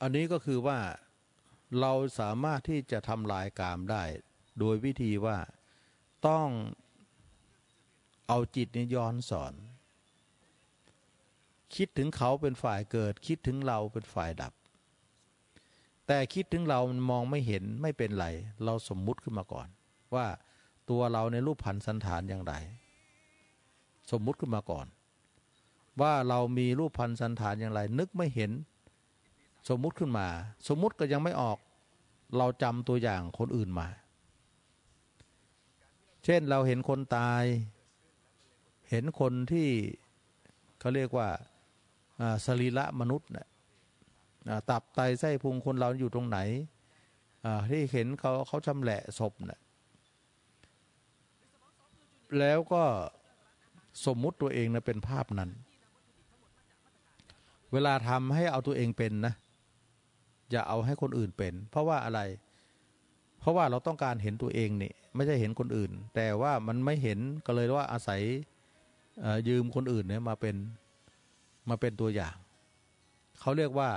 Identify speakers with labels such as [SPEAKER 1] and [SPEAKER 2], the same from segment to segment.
[SPEAKER 1] อันนี้ก็คือว่าเราสามารถที่จะทำลายกามได้ โดยวิธีว่าต้องเอาจิตนี้ย้อนสอน คิดถึงเขาเป็นฝ่ายเกิด คิดถึงเราเป็นฝ่ายดับ แต่คิดถึงเรามันมองไม่เห็นไม่เป็นไร เราสมมุติขึ้นมาก่อน ว่าตัวเราในรูปพันสันฐานอย่างไร สมมุติขึ้นมาก่อน ว่าเรามีรูปพันสันฐานอย่างไร นึกไม่เห็น สมมุติขึ้นมา สมมุติก็ยังไม่ออก เราจำตัวอย่างคนอื่นมา เช่นเราเห็นคนตาย เห็นคนที่เขาเรียกว่าสรีระมนุษย์น่ะอ่าตับไตไส้พุงคนเราอยู่ตรงไหนที่เห็นเขาเขาชำแหละศพน่ะแล้วก็สมมุติตัวเองนะเป็นภาพนั้น เวลาทำให้เอาตัวเองเป็นนะ อย่าเอาให้คนอื่นเป็น เพราะว่าอะไร เพราะว่าเราต้องการเห็นตัวเองนี่ไม่ใช่เห็นคนอื่น แต่ว่ามันไม่เห็นก็เลยว่าอาศัยยืมคนอื่นเนี่ยมาเป็นมาเป็นตัวอย่าง เขาเรียกว่า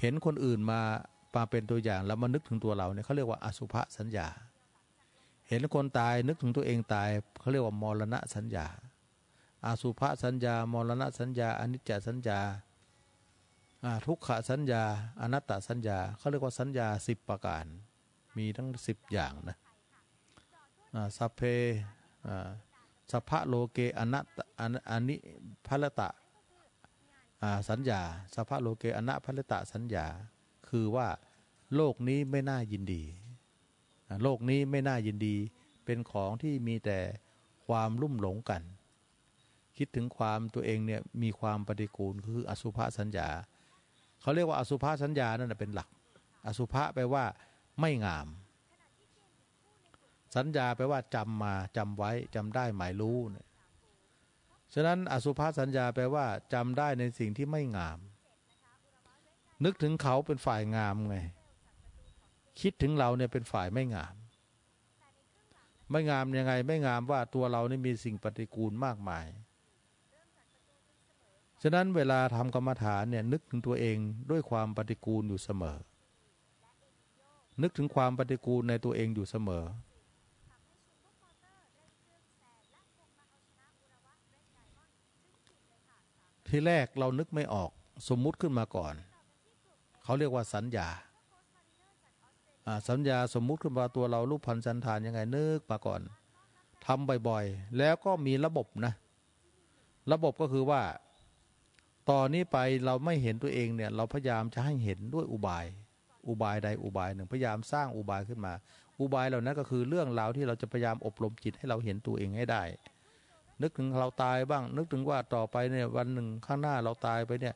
[SPEAKER 1] เห็นคนอื่นมามาเป็นตัวอย่างแล้วมานึกถึงตัวเราเนี่ยเขาเรียกว่าอสุภสัญญา เห็นคนตายนึกถึงตัวเองตายเขาเรียกว่ามรณะสัญญาอาสุภสัญญามรณะสัญญาอนิจจสัญญาอ่า ทุกขสัญญาอนัตตสัญญาเขาเรียกว่าสัญญาสิบประการ มีทั้งสิบอย่างนะสัพเพสัพพะโลเกอนัตอานิพัลตะสัญญาสัพพะโลเกอนัพัลตะสัญญา คือว่าโลกนี้ไม่น่ายินดี โลกนี้ไม่น่ายินดี เป็นของที่มีแต่ความลุ่มหลงกัน คิดถึงความตัวเองเนี่ยมีความปฏิกูลคืออสุภสัญญา เขาเรียกว่าอสุภาสัญญานั่นเป็นหลัก อสุภะแปลว่า ไม่งาม สัญญาแปลว่าจำมาจำไว้จำได้หมายรู้เนี่ยฉะนั้นอสุภาสัญญาแปลว่าจำได้ในสิ่งที่ไม่งาม นึกถึงเขาเป็นฝ่ายงามไง คิดถึงเราเนี่ยเป็นฝ่ายไม่งาม ไม่งามยังไง ไม่งามว่าตัวเรานี่มีสิ่งปฏิกูลมากมาย ฉะนั้นเวลาทำกรรมฐานเนี่ยนึกถึงตัวเองด้วยความปฏิกูลอยู่เสมอ นึกถึงความปฏิกูลในตัวเองอยู่เสมอ ที่แรกเรานึกไม่ออกสมมุติขึ้นมาก่อน เขาเรียกว่าสัญญาสัญญาสมมุติขึ้นมาตัวเรารูปพันธ์สันฐานยังไงนึกมาก่อนทำบ่อยๆ แล้วก็มีระบบนะ ระบบก็คือว่า ตอนนี้ไปเราไม่เห็นตัวเองเนี่ย เราพยายามจะให้เห็นด้วยอุบาย อุบายใดอุบายหนึ่งพยายามสร้างอุบายขึ้นมา อุบายเหล่านั้นก็คือเรื่องราวที่เราจะพยายามอบรมจิตให้เราเห็นตัวเองให้ได้ นึกถึงเราตายบ้าง นึกถึงว่าต่อไปเนี่ยวันหนึ่งข้างหน้าเราตายไปเนี่ย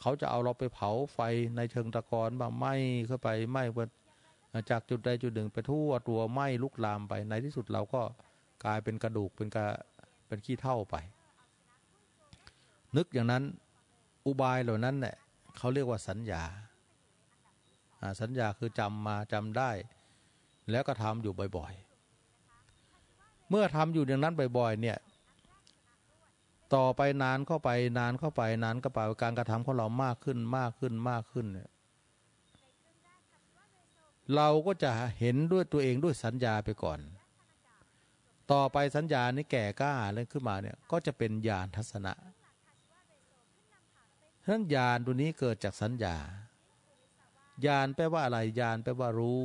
[SPEAKER 1] เขาจะเอาเราไปเผาไฟในเชิงตะกอนบ้างไหม้เข้าไปไหม้จากจุดใดจุดหนึ่งไปทั่วตัวไหม้ลุกลามไปในที่สุดเราก็กลายเป็นกระดูกเป็นกระเป็นขี้เท่าไป นึกอย่างนั้น อุบายเหล่านั้นเนี่ยเขาเรียกว่าสัญญา สัญญาคือจำมาจำได้ แล้วก็ทำอยู่บ่อย ๆ เมื่อทำอยู่อย่างนั้นบ่อย ๆ เนี่ย ต่อไปนานเข้าไป นานเข้าไป นานเข้าไปการกระทำของเรามากขึ้นมากขึ้นมากขึ้นเนี่ยเราก็จะเห็นด้วยตัวเองด้วยสัญญาไปก่อน ต่อไปสัญญานี้แก่กล้าเรื่ขึ้นมาเนี่ย ก็จะเป็นญาณทัศนะ ฉะนั้นญาณตัวนี้เกิดจากสัญญา ญาณแปลว่าอะไรญาณแปลว่ารู้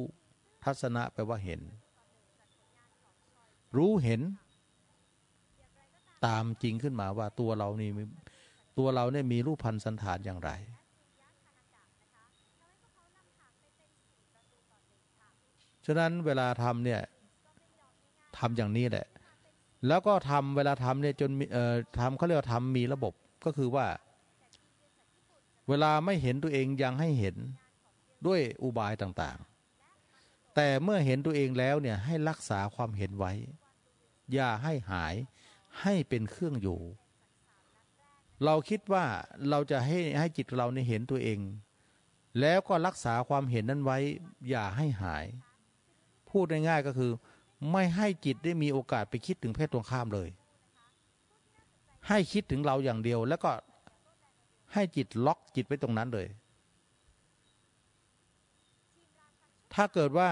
[SPEAKER 1] ทัศนะแปลว่าเห็น รู้เห็น ตามจริงขึ้นมาว่าตัวเรานี่ตัวเราเนี่ยมีรูปพันธ์สันฐานอย่างไร ฉะนั้นเวลาทำเนี่ยทำอย่างนี้แหละ แล้วก็ทำเวลาทำเนี่ยจนเอ่อทำเขาเรียกว่าทำมีระบบก็คือว่า เวลาไม่เห็นตัวเองยังให้เห็นด้วยอุบายต่างๆ แต่เมื่อเห็นตัวเองแล้วเนี่ยให้รักษาความเห็นไว้ อย่าให้หายให้เป็นเครื่องอยู่ เราคิดว่าเราจะให้ให้จิตเราในเห็นตัวเอง แล้วก็รักษาความเห็นนั้นไว้ อย่าให้หาย พูดง่ายๆก็คือ ไม่ให้จิตได้มีโอกาสไปคิดถึงเพศตรงข้ามเลย ให้คิดถึงเราอย่างเดียวแล้วก็ ให้จิตล็อกจิตไว้ตรงนั้นเลย ถ้าเกิดว่า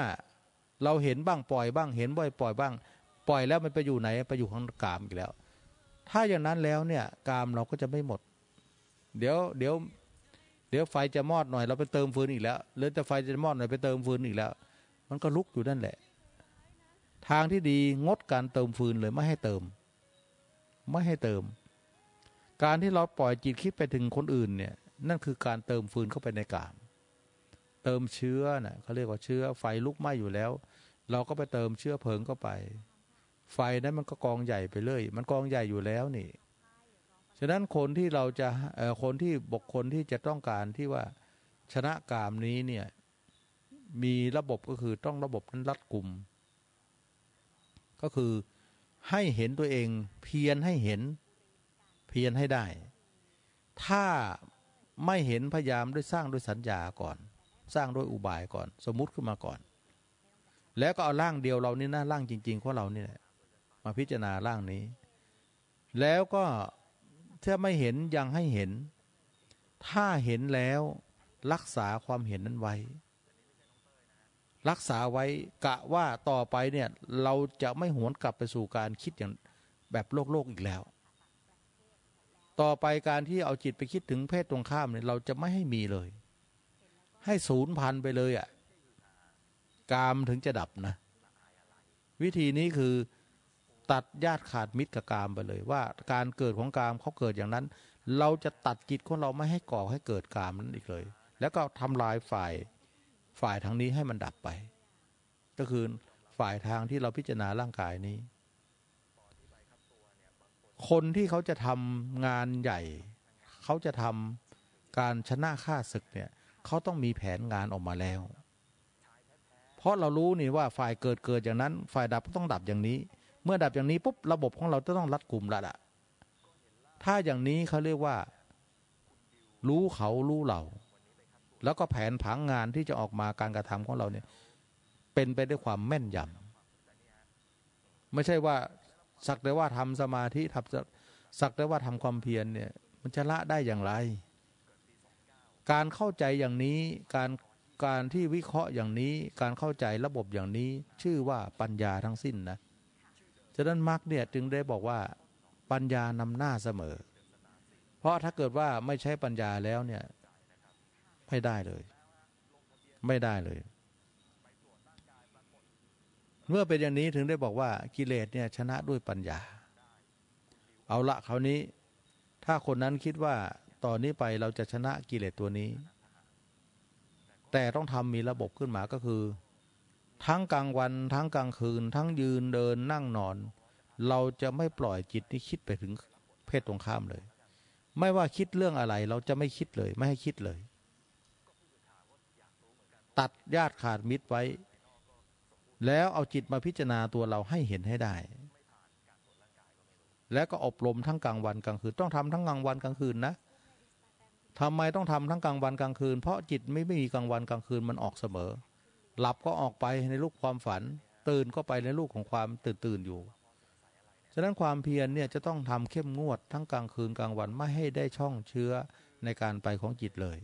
[SPEAKER 1] เราเห็นบ้างปล่อยบ้าง เห็นบ่อยปล่อยบ้าง ปล่อยแล้วมันไปอยู่ไหนไปอยู่ข้างกามอีกแล้ว ถ้าอย่างนั้นแล้วเนี่ยกามเราก็จะไม่หมด เดี๋ยวเดี๋ยวเดี๋ยวไฟจะมอดหน่อยเราไปเติมฟืนอีกแล้วหรือแต่ไฟจะมอดหน่อยไปเติมฟืนอีกแล้ว มันก็ลุกอยู่นั่นแหละ ทางที่ดีงดการเติมฟืนเลยไม่ให้เติม ไม่ให้เติม การที่เราปล่อยจิตคิดไปถึงคนอื่นเนี่ย นั่นคือการเติมฟืนเข้าไปในกาม เติมเชื้อนะเขาเรียกว่าเชื้อไฟลุกไหม้อยู่แล้ว เราก็ไปเติมเชื้อเพลิงเข้าไป ไฟนั้นมันก็กองใหญ่ไปเลย มันกองใหญ่อยู่แล้วนี่ ฉะนั้นคนที่เราจะคนที่บุคคลที่จะต้องการที่ว่าชนะกามนี้เนี่ย มีระบบก็คือต้องระบบนั้นรัดกลุ่ม ก็คือให้เห็นตัวเองเพียรให้เห็น เพียรให้ได้ ถ้าไม่เห็นพยายามด้วยสร้างด้วยสัญญาก่อน สร้างด้วยอุบายก่อน สมมุติขึ้นมาก่อน แล้วก็เอาร่างเดียวเรานี่นะร่างจริงๆของเรานี่แหละมาพิจารณาร่างนี้ แล้วก็ถ้าไม่เห็นยังให้เห็น ถ้าเห็นแล้วรักษาความเห็นนั้นไว้ รักษาไว้กะว่าต่อไปเนี่ยเราจะไม่หวนกลับไปสู่การคิดอย่างแบบโลกโลกอีกแล้ว ต่อไปการที่เอาจิตไปคิดถึงเพศตรงข้ามเนี่ยเราจะไม่ให้มีเลย ให้ศูนย์พันไปเลยอะ่ะกามถึงจะดับนะ วิธีนี้คือตัดญาติขาดมิตรกับกามไปเลย ว่าการเกิดของกามเขาเกิดอย่างนั้น เราจะตัดจิตของเราไม่ให้ก่อให้เกิดกามนั้นอีกเลย แล้วก็ทำลายฝ่ายฝ่ายทางนี้ให้มันดับไป ก็คือฝ่ายทางที่เราพิจารณาร่างกายนี้ คนที่เขาจะทำงานใหญ่ เขาจะทำการชนะฆ่าศึกเนี่ยเขาต้องมีแผนงานออกมาแล้ว เพราะเรารู้นี่ว่าฝ่ายเกิดเกิดอย่างนั้น ฝ่ายดับก็ต้องดับอย่างนี้ เมื่อดับอย่างนี้ปุ๊บระบบของเราจะต้องรัดกลุ่มละละถ้าอย่างนี้เขาเรียกว่า รู้เขารู้เรา แล้วก็แผนผังงานที่จะออกมาการกระทำของเราเนี่ย เป็นไปด้วยความแม่นยำไม่ใช่ว่า สักแต่ว่าทำสมาธิทำสักแต่ว่าทำความเพียรเนี่ยมันจะละได้อย่างไร การเข้าใจอย่างนี้การการที่วิเคราะห์อย่างนี้การเข้าใจระบบอย่างนี้ชื่อว่าปัญญาทั้งสิ้นนะฉะนั้นมรรคเนี่ยจึงได้บอกว่าปัญญานำหน้าเสมอ เพราะถ้าเกิดว่าไม่ใช้ปัญญาแล้วเนี่ยไม่ได้เลย ไม่ได้เลย เมื่อเป็นอย่างนี้ถึงได้บอกว่ากิเลสเนี่ยชนะด้วยปัญญา เอาละคราวนี้ ถ้าคนนั้นคิดว่าตอนนี้ไปเราจะชนะกิเลสตัวนี้ แต่ต้องทำมีระบบขึ้นมาก็คือ ทั้งกลางวัน ทั้งกลางคืน ทั้งยืนเดินนั่งนอน เราจะไม่ปล่อยจิตที่คิดไปถึงเพศตรงข้ามเลย ไม่ว่าคิดเรื่องอะไร เราจะไม่คิดเลย ไม่ให้คิดเลย ตัดญาติขาดมิตรไว้ แล้วเอาจิตมาพิจารณาตัวเราให้เห็นให้ได้ แล้วก็อบรมทั้งกลางวันกลางคืนต้องทำทั้งกลางวันกลางคืนนะทำไมต้องทำทั้งกลางวันกลางคืน เพราะจิตไม่ไม่มีกลางวันกลางคืนมันออกเสมอ หลับก็ออกไปในลูกความฝัน ตื่นก็ไปในลูกของความตื่นตื่นอยู่ฉะนั้นความเพียรเนี่ยจะต้องทำเข้มงวดทั้งกลางคืนกลางวันไม่ให้ได้ช่องเชื้อในการไปของจิตเลย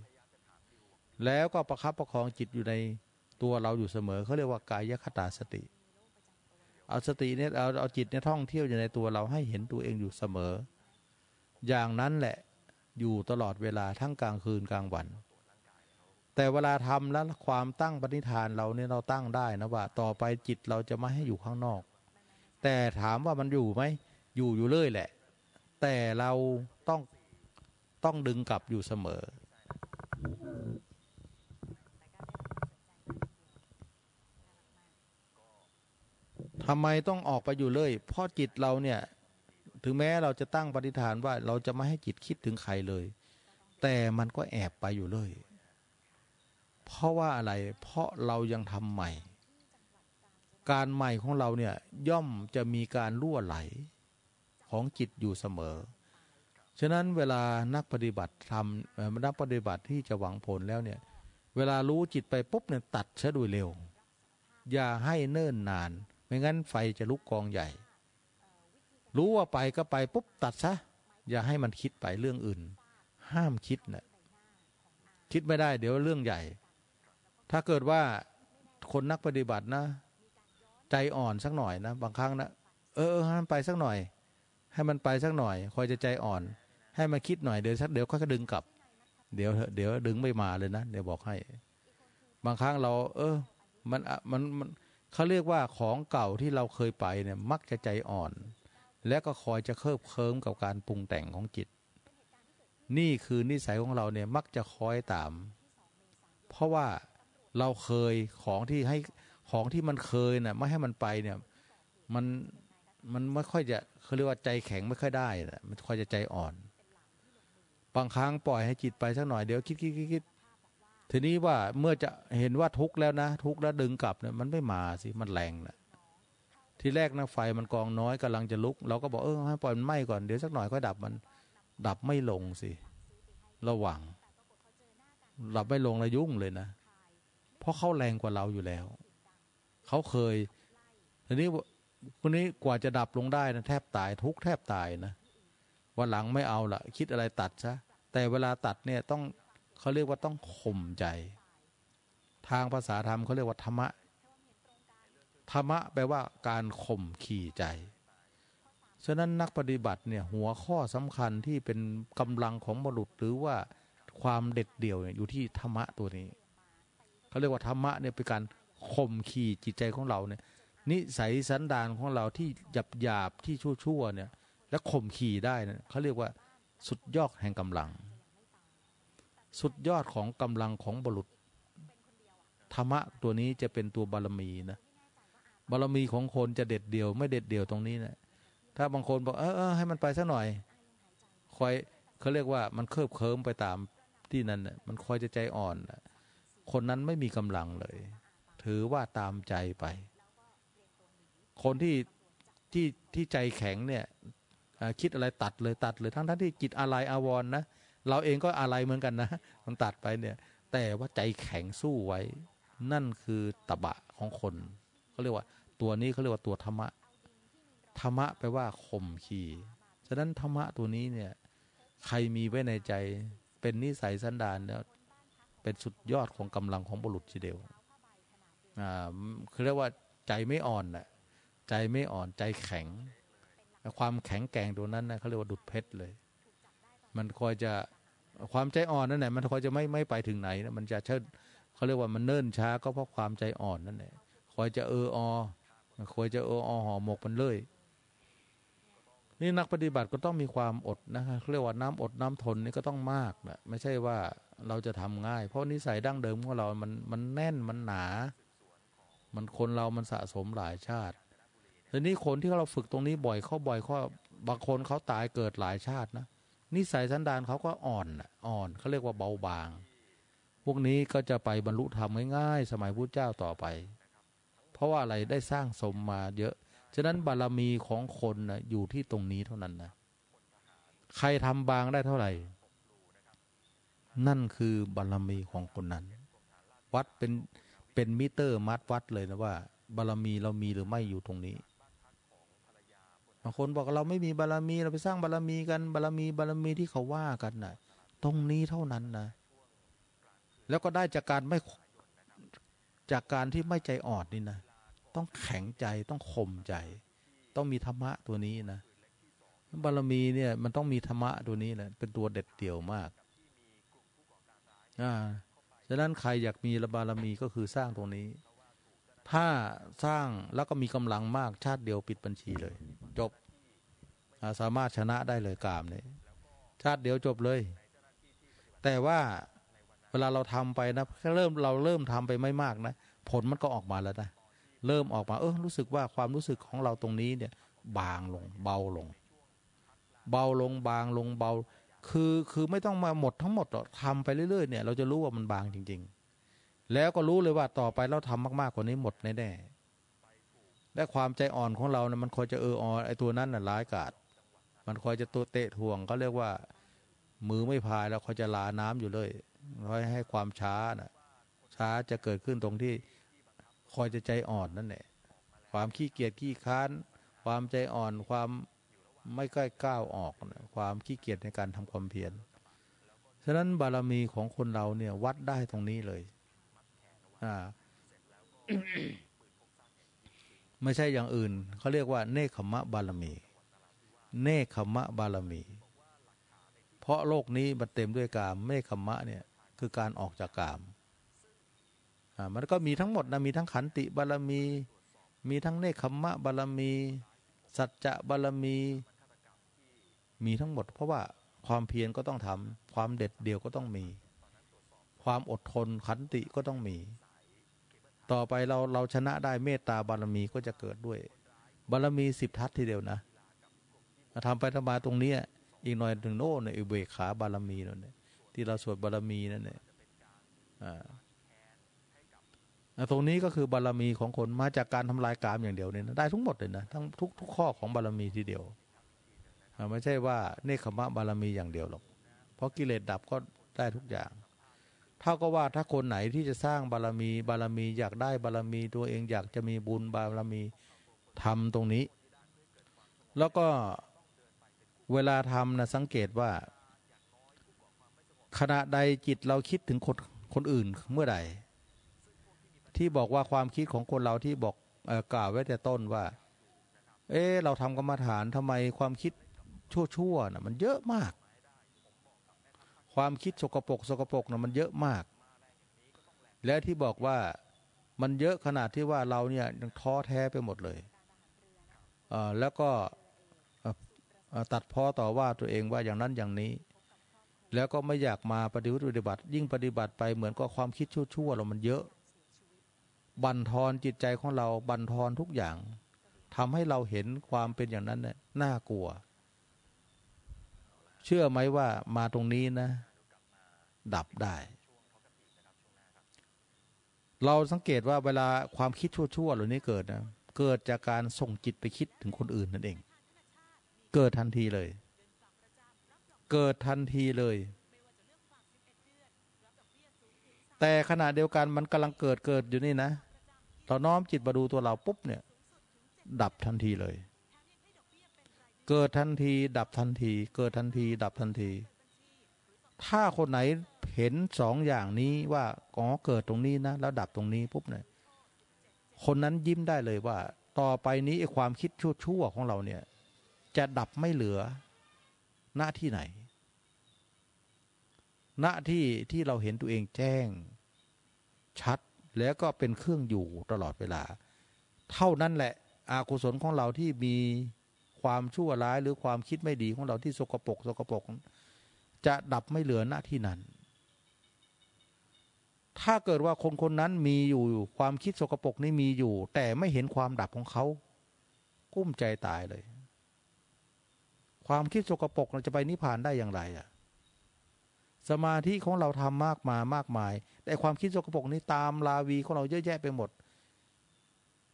[SPEAKER 1] แล้วก็ประคับประคองจิตอยู่ใน ตัวเราอยู่เสมอเขาเรียกว่ากายคตาสติ เอาสติเนี่ยเอาเอาจิตเนี่ยท่องเที่ยวอยู่ในตัวเราให้เห็นตัวเองอยู่เสมอ อย่างนั้นแหละอยู่ตลอดเวลาทั้งกลางคืนกลางวัน แต่เวลาทำแล้วความตั้งปณิธานเราเนี่ยเราตั้งได้นะว่า ต่อไปจิตเราจะไม่ให้อยู่ข้างนอก แต่ถามว่ามันอยู่ไหมอยู่อยู่เลยแหละ แต่เราต้องต้องดึงกลับอยู่เสมอ ทำไมต้องออกไปอยู่เลยเพราะจิตเราเนี่ย ถึงแม้เราจะตั้งปณิธานว่า เราจะไม่ให้จิตคิดถึงใครเลย แต่มันก็แอบไปอยู่เลย เพราะว่าอะไร เพราะเรายังทำใหม่ การใหม่ของเราเนี่ยย่อมจะมีการล่วไหลของจิตอยู่เสมอ ฉะนั้นเวลานักปฏิบัติทำนักปฏิบัติที่จะหวังผลแล้วเนี่ย เวลารู้จิตไปปุ๊บเนี่ยตัดเสียโดยเร็ว อย่าให้เนิ่นนาน ไม่งั้นไฟจะลุกกองใหญ่ รู้ว่าไปก็ไปปุ๊บตัดซะ อย่าให้มันคิดไปเรื่องอื่น ห้ามคิดนะคิดไม่ได้เดี๋ยวเรื่องใหญ่ ถ้าเกิดว่าคนนักปฏิบัตินะ ใจอ่อนสักหน่อยนะ บางครั้งนะเออให้มันไปสักหน่อย ให้มันไปสักหน่อย คอยจะใจอ่อน ให้มันคิดหน่อยเดี๋ยวสักเดี๋ยวก็ดึงกลับ เดี๋ยวเดี๋ยวดึงไม่มาเลยนะเดี๋ยวบอกให้ บางครั้งเรา เออ มันอะมันมัน เขาเรียกว่าของเก่าที่เราเคยไปเนี่ยมักจะใจอ่อน และก็คอยจะเคิบเคิมกับการปรุงแต่งของจิต นี่คือนิสัยของเราเนี่ยมักจะคอยตาม เพราะว่าเราเคยของที่ให้ของที่มันเคยน่ะไม่ให้มันไปเนี่ยมันมันไม่ค่อยจะเขาเรียกว่าใจแข็งไม่ค่อยได้นะมันค่อยจะใจอ่อน บางครั้งปล่อยให้จิตไปสักหน่อยเดี๋ยวคิดคิดคิดคิด ทีนี้ว่าเมื่อจะเห็นว่าทุกข์แล้วนะ ทุกข์แล้วดึงกลับเนี่ยมันไม่มาสิมันแรงนะทีแรกนะไฟมันกองน้อยกำลังจะลุก เราก็บอกเออให้ปล่อยมันไหม้ก่อนเดี๋ยวสักหน่อยก็ดับมัน ดับไม่ลงสิระหว่างดับไม่ลงระยุ่งเลยนะเพราะเขาแรงกว่าเราอยู่แล้วเขาเคยทีนี้คนนี้กว่าจะดับลงได้นะแทบตายทุกแทบตายนะวันหลังไม่เอาละคิดอะไรตัดซะแต่เวลาตัดเนี่ยต้อง เขาเรียกว่าต้องข่มใจ ทางภาษาธรรมเขาเรียกว่าธรรมะธรรมะแปลว่าการข่มขี่ใจ ฉะนั้นนักปฏิบัติเนี่ยหัวข้อสำคัญที่เป็นกำลังของบุรุษหรือว่าความเด็ดเดี่ยวเนี่ยอยู่ที่ธรรมะตัวนี้เขาเรียกว่าธรรมะเนี่ยเป็นการข่มขี่จิตใจของเราเนี่ยนิสัยสันดานของเราที่หยาบหยาบที่ชั่วๆเนี่ย และข่มขี่ได้นะเขาเรียกว่าสุดยอดแห่งกำลัง สุดยอดของกำลังของบุรุษธรรมะตัวนี้จะเป็นตัวบารมีนะบารมีของคนจะเด็ดเดียว ไม่เด็ดเดียวตรงนี้นะถ้าบางคนบอกเออเออให้มันไปสักหน่อยคอยเขาเรียกว่ามันเคิบเคิมไปตามที่นั่นน่ะมันคอยจะใจอ่อนนะคนนั้นไม่มีกำลังเลย ถือว่าตามใจไป คนที่ที่ที่ใจแข็งเนี่ยคิดอะไรตัดเลยตัดเลยทั้งทั้งที่จิตอะไรอาวรณ์นะ เราเองก็อะไรเหมือนกันนะ มันตัดไปเนี่ย แต่ว่าใจแข็งสู้ไว้ นั่นคือตบะของคนเขาเรียกว่า ตัวนี้เขาเรียกว่าตัวธรรมะธรรมะแปลว่าข่มขีฉะนั้นธรรมะตัวนี้เนี่ย ใครมีไว้ในใจ เป็นนิสัยสันดานแล้วเป็นสุดยอดของกำลังของบุรุษทีเดียวอ่าคือเรียกว่าใจไม่อ่อนน่ะใจไม่อ่อนใจแข็ง ความแข็งแกร่งตัวนั้นนะเขาเรียกว่าดุดเพชรเลย มันคอยจะ ความใจอ่อนนั่นแหละมันคอยจะไม่ไม่ไปถึงไหนนะมันจะเชิดเขาเรียกว่ามันเนิ่นช้าก็เพราะความใจอ่อนนั่นแหละคอยจะเอออคอยจะเอออห่อหมกมันเลยนี่นักปฏิบัติก็ต้องมีความอดนะครับเรียกว่าน้ำอดน้ำทนนี่ก็ต้องมากนะไม่ใช่ว่าเราจะทำง่าย เพราะนิสัยดั้งเดิมของเรา มันมันแน่นมันหนา มันคนเรามันสะสมหลายชาติทีนี้คนที่เราฝึกตรงนี้บ่อยเข้าบ่อยเข้าบางคนเขาตายเกิดหลายชาตินะ นิสัยสันดานเขาก็อ่อนอ่อนเขาเรียกว่าเบาบาง พวกนี้ก็จะไปบรรลุธรรมง่ายๆ สมัยพุทธเจ้าต่อไป เพราะว่าอะไรได้สร้างสมมาเยอะ ฉะนั้นบารมีของคนนะอยู่ที่ตรงนี้เท่านั้นนะใครทำบางได้เท่าไหร่ นั่นคือบารมีของคนนั้น วัดเป็นเป็นมิเตอร์มัดวัดเลยนะว่า บารมีเรามีหรือไม่อยู่ตรงนี้างคนบอกเราไม่มีบารมี เราไปสร้างบารมีกันบารมีบารมีที่เขาว่ากันนะตรงนี้เท่านั้นนะแล้วก็ได้จากการไม่จากการที่ไม่ใจอ่อนนี่นะต้องแข็งใจต้องข่มใจ ต้องมีธรรมะตัวนี้นะบารมีเนี่ยมันต้องมีธรรมะตัวนี้แหละเป็นตัวเด็ดเดี่ยวมากอ่าฉะนั้นใครอยากมีระบารมีก็คือสร้างตรงนี้ ถ้าสร้างแล้วก็มีกำลังมากชาติเดียวปิดบัญชีเลย จบสามารถชนะได้เลยกามเนี่ยชาติเดียวจบเลย แต่ว่าเวลาเราทำไปนะแค่เริ่มเราเริ่มทำไปไม่มากนะ ผลมันก็ออกมาแล้วนะเริ่มออกมา เออรู้สึกว่าความรู้สึกของเราตรงนี้เนี่ย บางลง เบาลง เบาลงบางลงเบา คือคือไม่ต้องมาหมดทั้งหมดหรอกทำไปเรื่อยๆเนี่ย เราจะรู้ว่ามันบางจริง ๆ แล้วก็รู้เลยว่าต่อไปเราทำมากๆกว่านี้หมดแน่ๆ และความใจอ่อนของเราเนี่ยมันคอยจะเอออไอตัวนั้นน่ะร้ายกาจมันคอยจะตัวเตะทวงเขาเรียกว่า มือไม่พายแล้วคอยจะลาน้ำอยู่เลยคอยให้ความช้าน่ะ ช้าจะเกิดขึ้นตรงที่คอยจะใจอ่อนนั่นแหละความขี้เกียจขี้ค้าน ความใจอ่อนความไม่ใกล้ก้าวออกนะความขี้เกียจในการทำความเพียรฉะนั้นบารมีของคนเราเนี่ยวัดได้ตรงนี้เลย อ่า ไม่ใช่อย่างอื่นเขาเรียกว่า เนคขมะบารมี เนคขมะบารมี เพราะโลกนี้มันเต็มด้วยกามเนคขมะเนี่ยคือการออกจากกามอ่ามันก็มีทั้งหมดนะมีทั้งขันติบารมี มีทั้งเนคขมะบารมี สัจจะบารมี มีทั้งหมด เพราะว่าความเพียรก็ต้องทำความเด็ดเดี่ยวก็ต้องมี ความอดทนขันติก็ต้องมี ต่อไปเราเราชนะได้เมตตาบารมีก็จะเกิดด้วย บารมีสิบทัศทีเดียวนะทำไปทำมาตรงนี้อีกหน่อยถึงโน่นอุเบกขาบารมีนั่นเนี่ยที่เราสวดบารมีนั่นเนี่ยตรงนี้ก็คือบารมีของคนมาจากการทำลายกามอย่างเดียวเนี่ยได้ทั้งหมดเลยนะทั้งทุกทุกข้อของบารมีทีเดียวไม่ใช่ว่าเนคขมะบารมีอย่างเดียวหรอกเพราะกิเลสดับก็ได้ทุกอย่าง เท่าก็ว่าถ้าคนไหนที่จะสร้างบารมีบารมีอยากได้บารมีตัวเองอยากจะมีบุญบารมีทำตรงนี้ แล้วก็เวลาทำนะสังเกตว่า ขณะใดจิตเราคิดถึงคนคนอื่นเมื่อใดที่บอกว่าความคิดของคนเราที่บอกกล่าวไว้แต่ต้นว่า เอ๊เราทำกรรมฐานทำไมความคิดชั่วๆนะมันเยอะมาก ความคิดสกปรกสกปรกนะมันเยอะมาก และที่บอกว่ามันเยอะขนาดที่ว่าเราเนี่ยยังท้อแท้ไปหมดเลยแล้วก็ตัดพ้อต่อว่าตัวเองว่าอย่างนั้นอย่างนี้ แล้วก็ไม่อยากมาปฏิวัติปฏิบัติ ยิ่งปฏิบัติไปเหมือนก็ความคิดชั่วๆเรามันเยอะ บันทอนจิตใจของเราบันทอนทุกอย่างทำให้เราเห็นความเป็นอย่างนั้นนี่น่ากลัว เชื่อไหมว่ามาตรงนี้นะ ดับได้ เราสังเกตว่าเวลาความคิดชั่วๆเหล่านี้เกิดนะเกิดจากการส่งจิตไปคิดถึงคนอื่นนั่นเอง เกิดทันทีเลย เกิดทันทีเลย แต่ขณะเดียวกันมันกำลังเกิดเกิดอยู่นี่นะเราน้อมจิตมาดูตัวเราปุ๊บเนี่ย ดับทันทีเลย เกิดทันที ดับทันที เกิดทันที ดับทันที ถ้าคนไหนเห็นสองอย่างนี้ว่าอ๋อเกิดตรงนี้นะ แล้วดับตรงนี้ปุ๊บเนี่ยคนนั้นยิ้มได้เลยว่า ต่อไปนี้ไอ้ความคิดชั่วๆของเราเนี่ย จะดับไม่เหลือ หน้าที่ไหน หน้าที่ที่เราเห็นตัวเองแจ้ง ชัดแล้วก็เป็นเครื่องอยู่ตลอดเวลา เท่านั้นแหละอากุศลของเราที่มี ความชั่วร้ายหรือความคิดไม่ดีของเราที่สกปรกสกปรกจะดับไม่เหลือหน้าที่นั้น ถ้าเกิดว่าคนคนนั้นมีอยู่ความคิดสกปรกนี่มีอยู่ แต่ไม่เห็นความดับของเขา กุ้มใจตายเลย ความคิดสกปรกเราจะไปนิพพานได้อย่างไรอะสมาธิของเราทำมากมามากมาย แต่ความคิดสกปรกนี้ตามลาวีของเราเยอะแยะไปหมด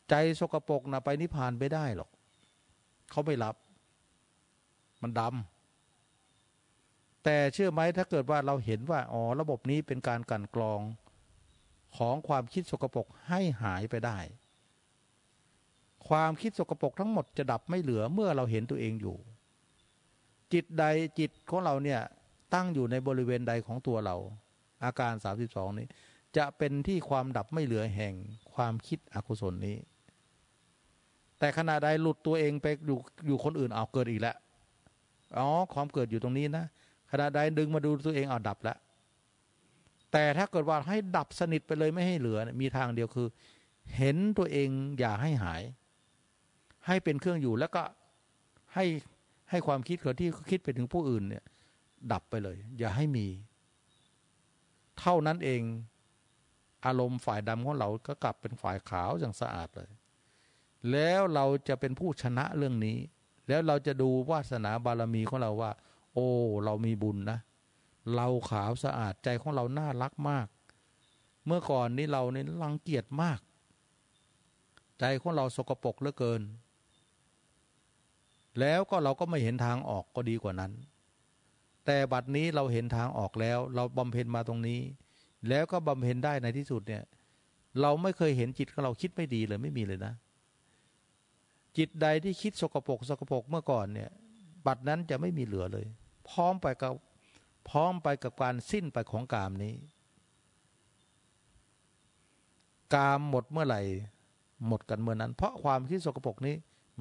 [SPEAKER 1] ใจสกปรกนะไปนิพพานไม่ได้หรอก เขาไม่รับ มันดำแต่เชื่อไหมถ้าเกิดว่าเราเห็นว่าอ๋อระบบนี้เป็นการกันกรองของความคิดสกปรกให้หายไปได้ ความคิดสกปรกทั้งหมดจะดับไม่เหลือเมื่อเราเห็นตัวเองอยู่ จิตใดจิตของเราเนี่ยตั้งอยู่ในบริเวณใดของตัวเรา อาการ 32 นี้ จะเป็นที่ความดับไม่เหลือแห่งความคิดอกุศลนี้ แต่ขณะใดหลุดตัวเองไปอยู่อยู่คนอื่นเอาเกิดอีกแล้วอ๋อความเกิดอยู่ตรงนี้นะขณะใดดึงมาดูตัวเองเอาดับแล้วแต่ถ้าเกิดว่าให้ดับสนิทไปเลยไม่ให้เหลือ มีทางเดียวคือ เห็นตัวเองอย่าให้หาย ให้เป็นเครื่องอยู่แล้วก็ให้ให้ความคิดเขาที่คิดไปถึงผู้อื่นเนี่ย ดับไปเลย อย่าให้มี เท่านั้นเองอารมณ์ฝ่ายดำของเราก็กลับเป็นฝ่ายขาวอย่างสะอาดเลย แล้วเราจะเป็นผู้ชนะเรื่องนี้ แล้วเราจะดูวาสนาบารมีของเราว่า โอ้ เรามีบุญนะ เราขาวสะอาดใจของเราน่ารักมาก เมื่อก่อนนี้เราเนี่ยรังเกียจมาก ใจของเราสกปรกเหลือเกิน แล้วก็เราก็ไม่เห็นทางออกก็ดีกว่านั้น แต่บัดนี้เราเห็นทางออกแล้ว เราบำเพ็ญมาตรงนี้ แล้วก็บำเพ็ญได้ในที่สุดเนี่ย เราไม่เคยเห็นจิตของเราคิดไม่ดีเลยไม่มีเลยนะ จิตใดที่คิดสกปรกสกปรกเมื่อก่อนเนี่ย บัดนั้นจะไม่มีเหลือเลย พร้อมไปกับพร้อมไปกับการสิ้นไปของกามนี้ กามหมดเมื่อไหร่ หมดกันเมื่อนั้น เพราะความคิดสกปรกนี้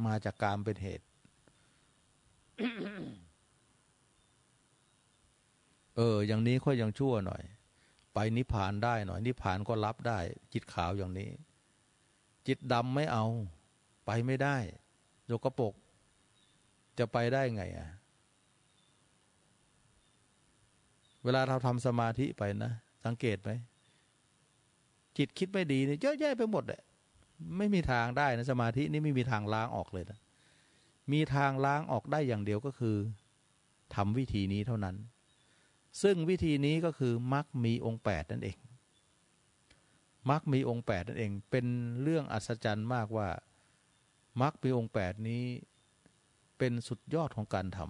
[SPEAKER 1] มาจากกามเป็นเหตุ เออ อย่างนี้ค่อยยังชั่วหน่อย ไปนิพพานได้หน่อย นิพพานก็รับได้ จิตขาวอย่างนี้ จิตดำไม่เอา ไปไม่ได้สกปรกจะไปได้ไงอะ เวลาเราทำสมาธิไปนะ สังเกตไหม จิตคิดไม่ดีเนี่ยเยอะแยะไปหมดเลยไม่มีทางได้นะ สมาธินี่ไม่มีทางล้างออกเลยนะ มีทางล้างออกได้อย่างเดียวก็คือทำวิธีนี้เท่านั้น ซึ่งวิธีนี้ก็คือมักมีองค์แปดนั่นเองมักมีองค์แปดนั่นเอง เป็นเรื่องอัศจรรย์มากว่า มักมีองค์แปดนี้เป็นสุดยอดของการทำ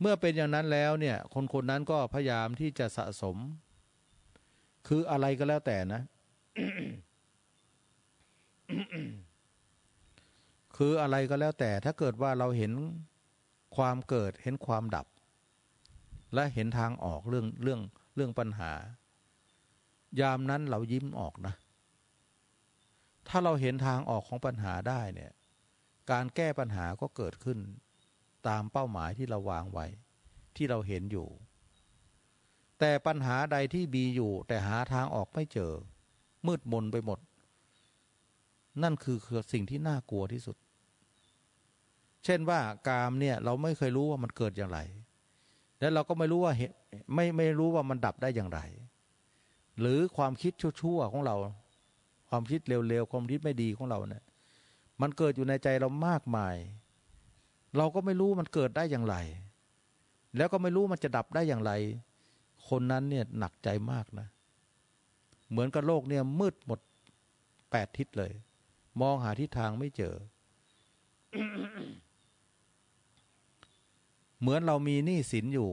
[SPEAKER 1] เมื่อเป็นอย่างนั้นแล้วเนี่ยคนคนนั้นก็พยายามที่จะสะสม คืออะไรก็แล้วแต่นะ คืออะไรก็แล้วแต่ถ้าเกิดว่าเราเห็นความเกิดเห็นความดับ และเห็นทางออกเรื่องเรื่องเรื่องปัญหา ยามนั้นเรายิ้มออกนะ ถ้าเราเห็นทางออกของปัญหาได้เนี่ย การแก้ปัญหาก็เกิดขึ้น ตามเป้าหมายที่เราวางไว้ ที่เราเห็นอยู่ แต่ปัญหาใดที่มีอยู่ แต่หาทางออกไม่เจอ มืดมนไปหมด นั่นคือคือสิ่งที่น่ากลัวที่สุด เช่นว่ากามเนี่ย เราไม่เคยรู้ว่ามันเกิดอย่างไร และเราก็ไม่รู้ว่าไม่ไม่รู้ว่ามันดับได้อย่างไร หรือความคิดชั่วๆของเรา ความคิดเร็วๆความคิดไม่ดีของเราเนี่ยมันเกิดอยู่ในใจเรามากมาย เราก็ไม่รู้มันเกิดได้อย่างไร แล้วก็ไม่รู้มันจะดับได้อย่างไร คนนั้นเนี่ยหนักใจมากนะ เหมือนกับโลกเนี่ยมืดหมดแปดทิศเลย มองหาทิศทางไม่เจอ เหมือนเรามีหนี้สินอยู่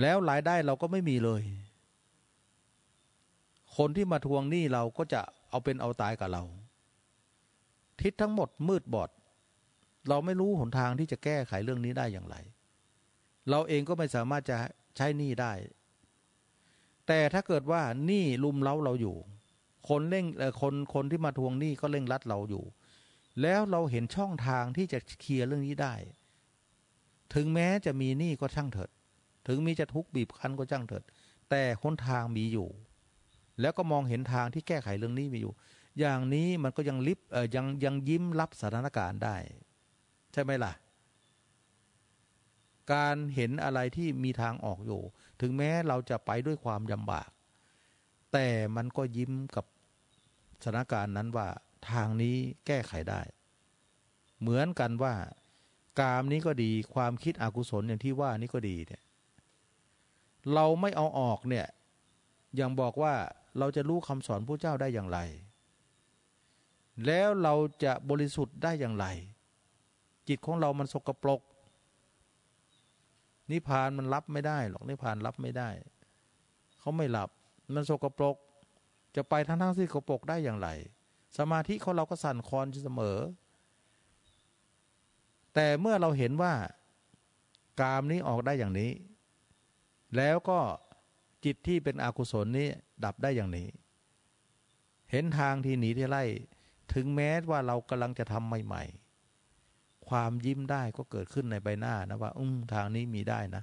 [SPEAKER 1] แล้วรายได้เราก็ไม่มีเลย คนที่มาทวงหนี้เราก็จะเอาเป็นเอาตายกับเรา ทิศทั้งหมดมืดบอด เราไม่รู้หนทางที่จะแก้ไขเรื่องนี้ได้อย่างไร เราเองก็ไม่สามารถจะใช้หนี้ได้ แต่ถ้าเกิดว่าหนี้ลุมเล้าเราอยู่ คนเร่งคนคนที่มาทวงหนี้ก็เร่งรัดเราอยู่ แล้วเราเห็นช่องทางที่จะเคลียร์เรื่องนี้ได้ ถึงแม้จะมีหนี้ก็ช่างเถิด ถึงมีจะทุกข์บีบคั้นก็ช่างเถิด แต่หนทางมีอยู่ แล้วก็มองเห็นทางที่แก้ไขเรื่องนี้มีอยู่ อย่างนี้มันก็ยังลิบเออยังยังยิ้มรับสถานการณ์ได้ ใช่ไหมล่ะ การเห็นอะไรที่มีทางออกอยู่ ถึงแม้เราจะไปด้วยความยำบาก แต่มันก็ยิ้มกับสถานการณ์นั้นว่าทางนี้แก้ไขได้ เหมือนกันว่า กามนี้ก็ดีความคิดอกุศลอย่างที่ว่านี้ก็ดีเนี่ยเราไม่เอาออกเนี่ยยังบอกว่า เราจะรู้คำสอนพระเจ้าได้อย่างไร แล้วเราจะบริสุทธิ์ได้อย่างไร จิตของเรามันสกปรกนิพพานมันรับไม่ได้หรอกนิพพานรับไม่ได้เขาไม่หลับ มันสกปรกจะไปทั้งทั้งที่สกปรกได้อย่างไร สมาธิของเราก็สั่นคลอนเสมอ แต่เมื่อเราเห็นว่ากามนี้ออกได้อย่างนี้ แล้วก็ จิตที่เป็นอกุศลนี้ดับได้อย่างนี้ เห็นทางที่หนีที่ไล่ ถึงแม้ว่าเรากำลังจะทำใหม่ ๆ ความยิ้มได้ก็เกิดขึ้นในใบหน้านะว่า อืมทางนี้มีได้นะ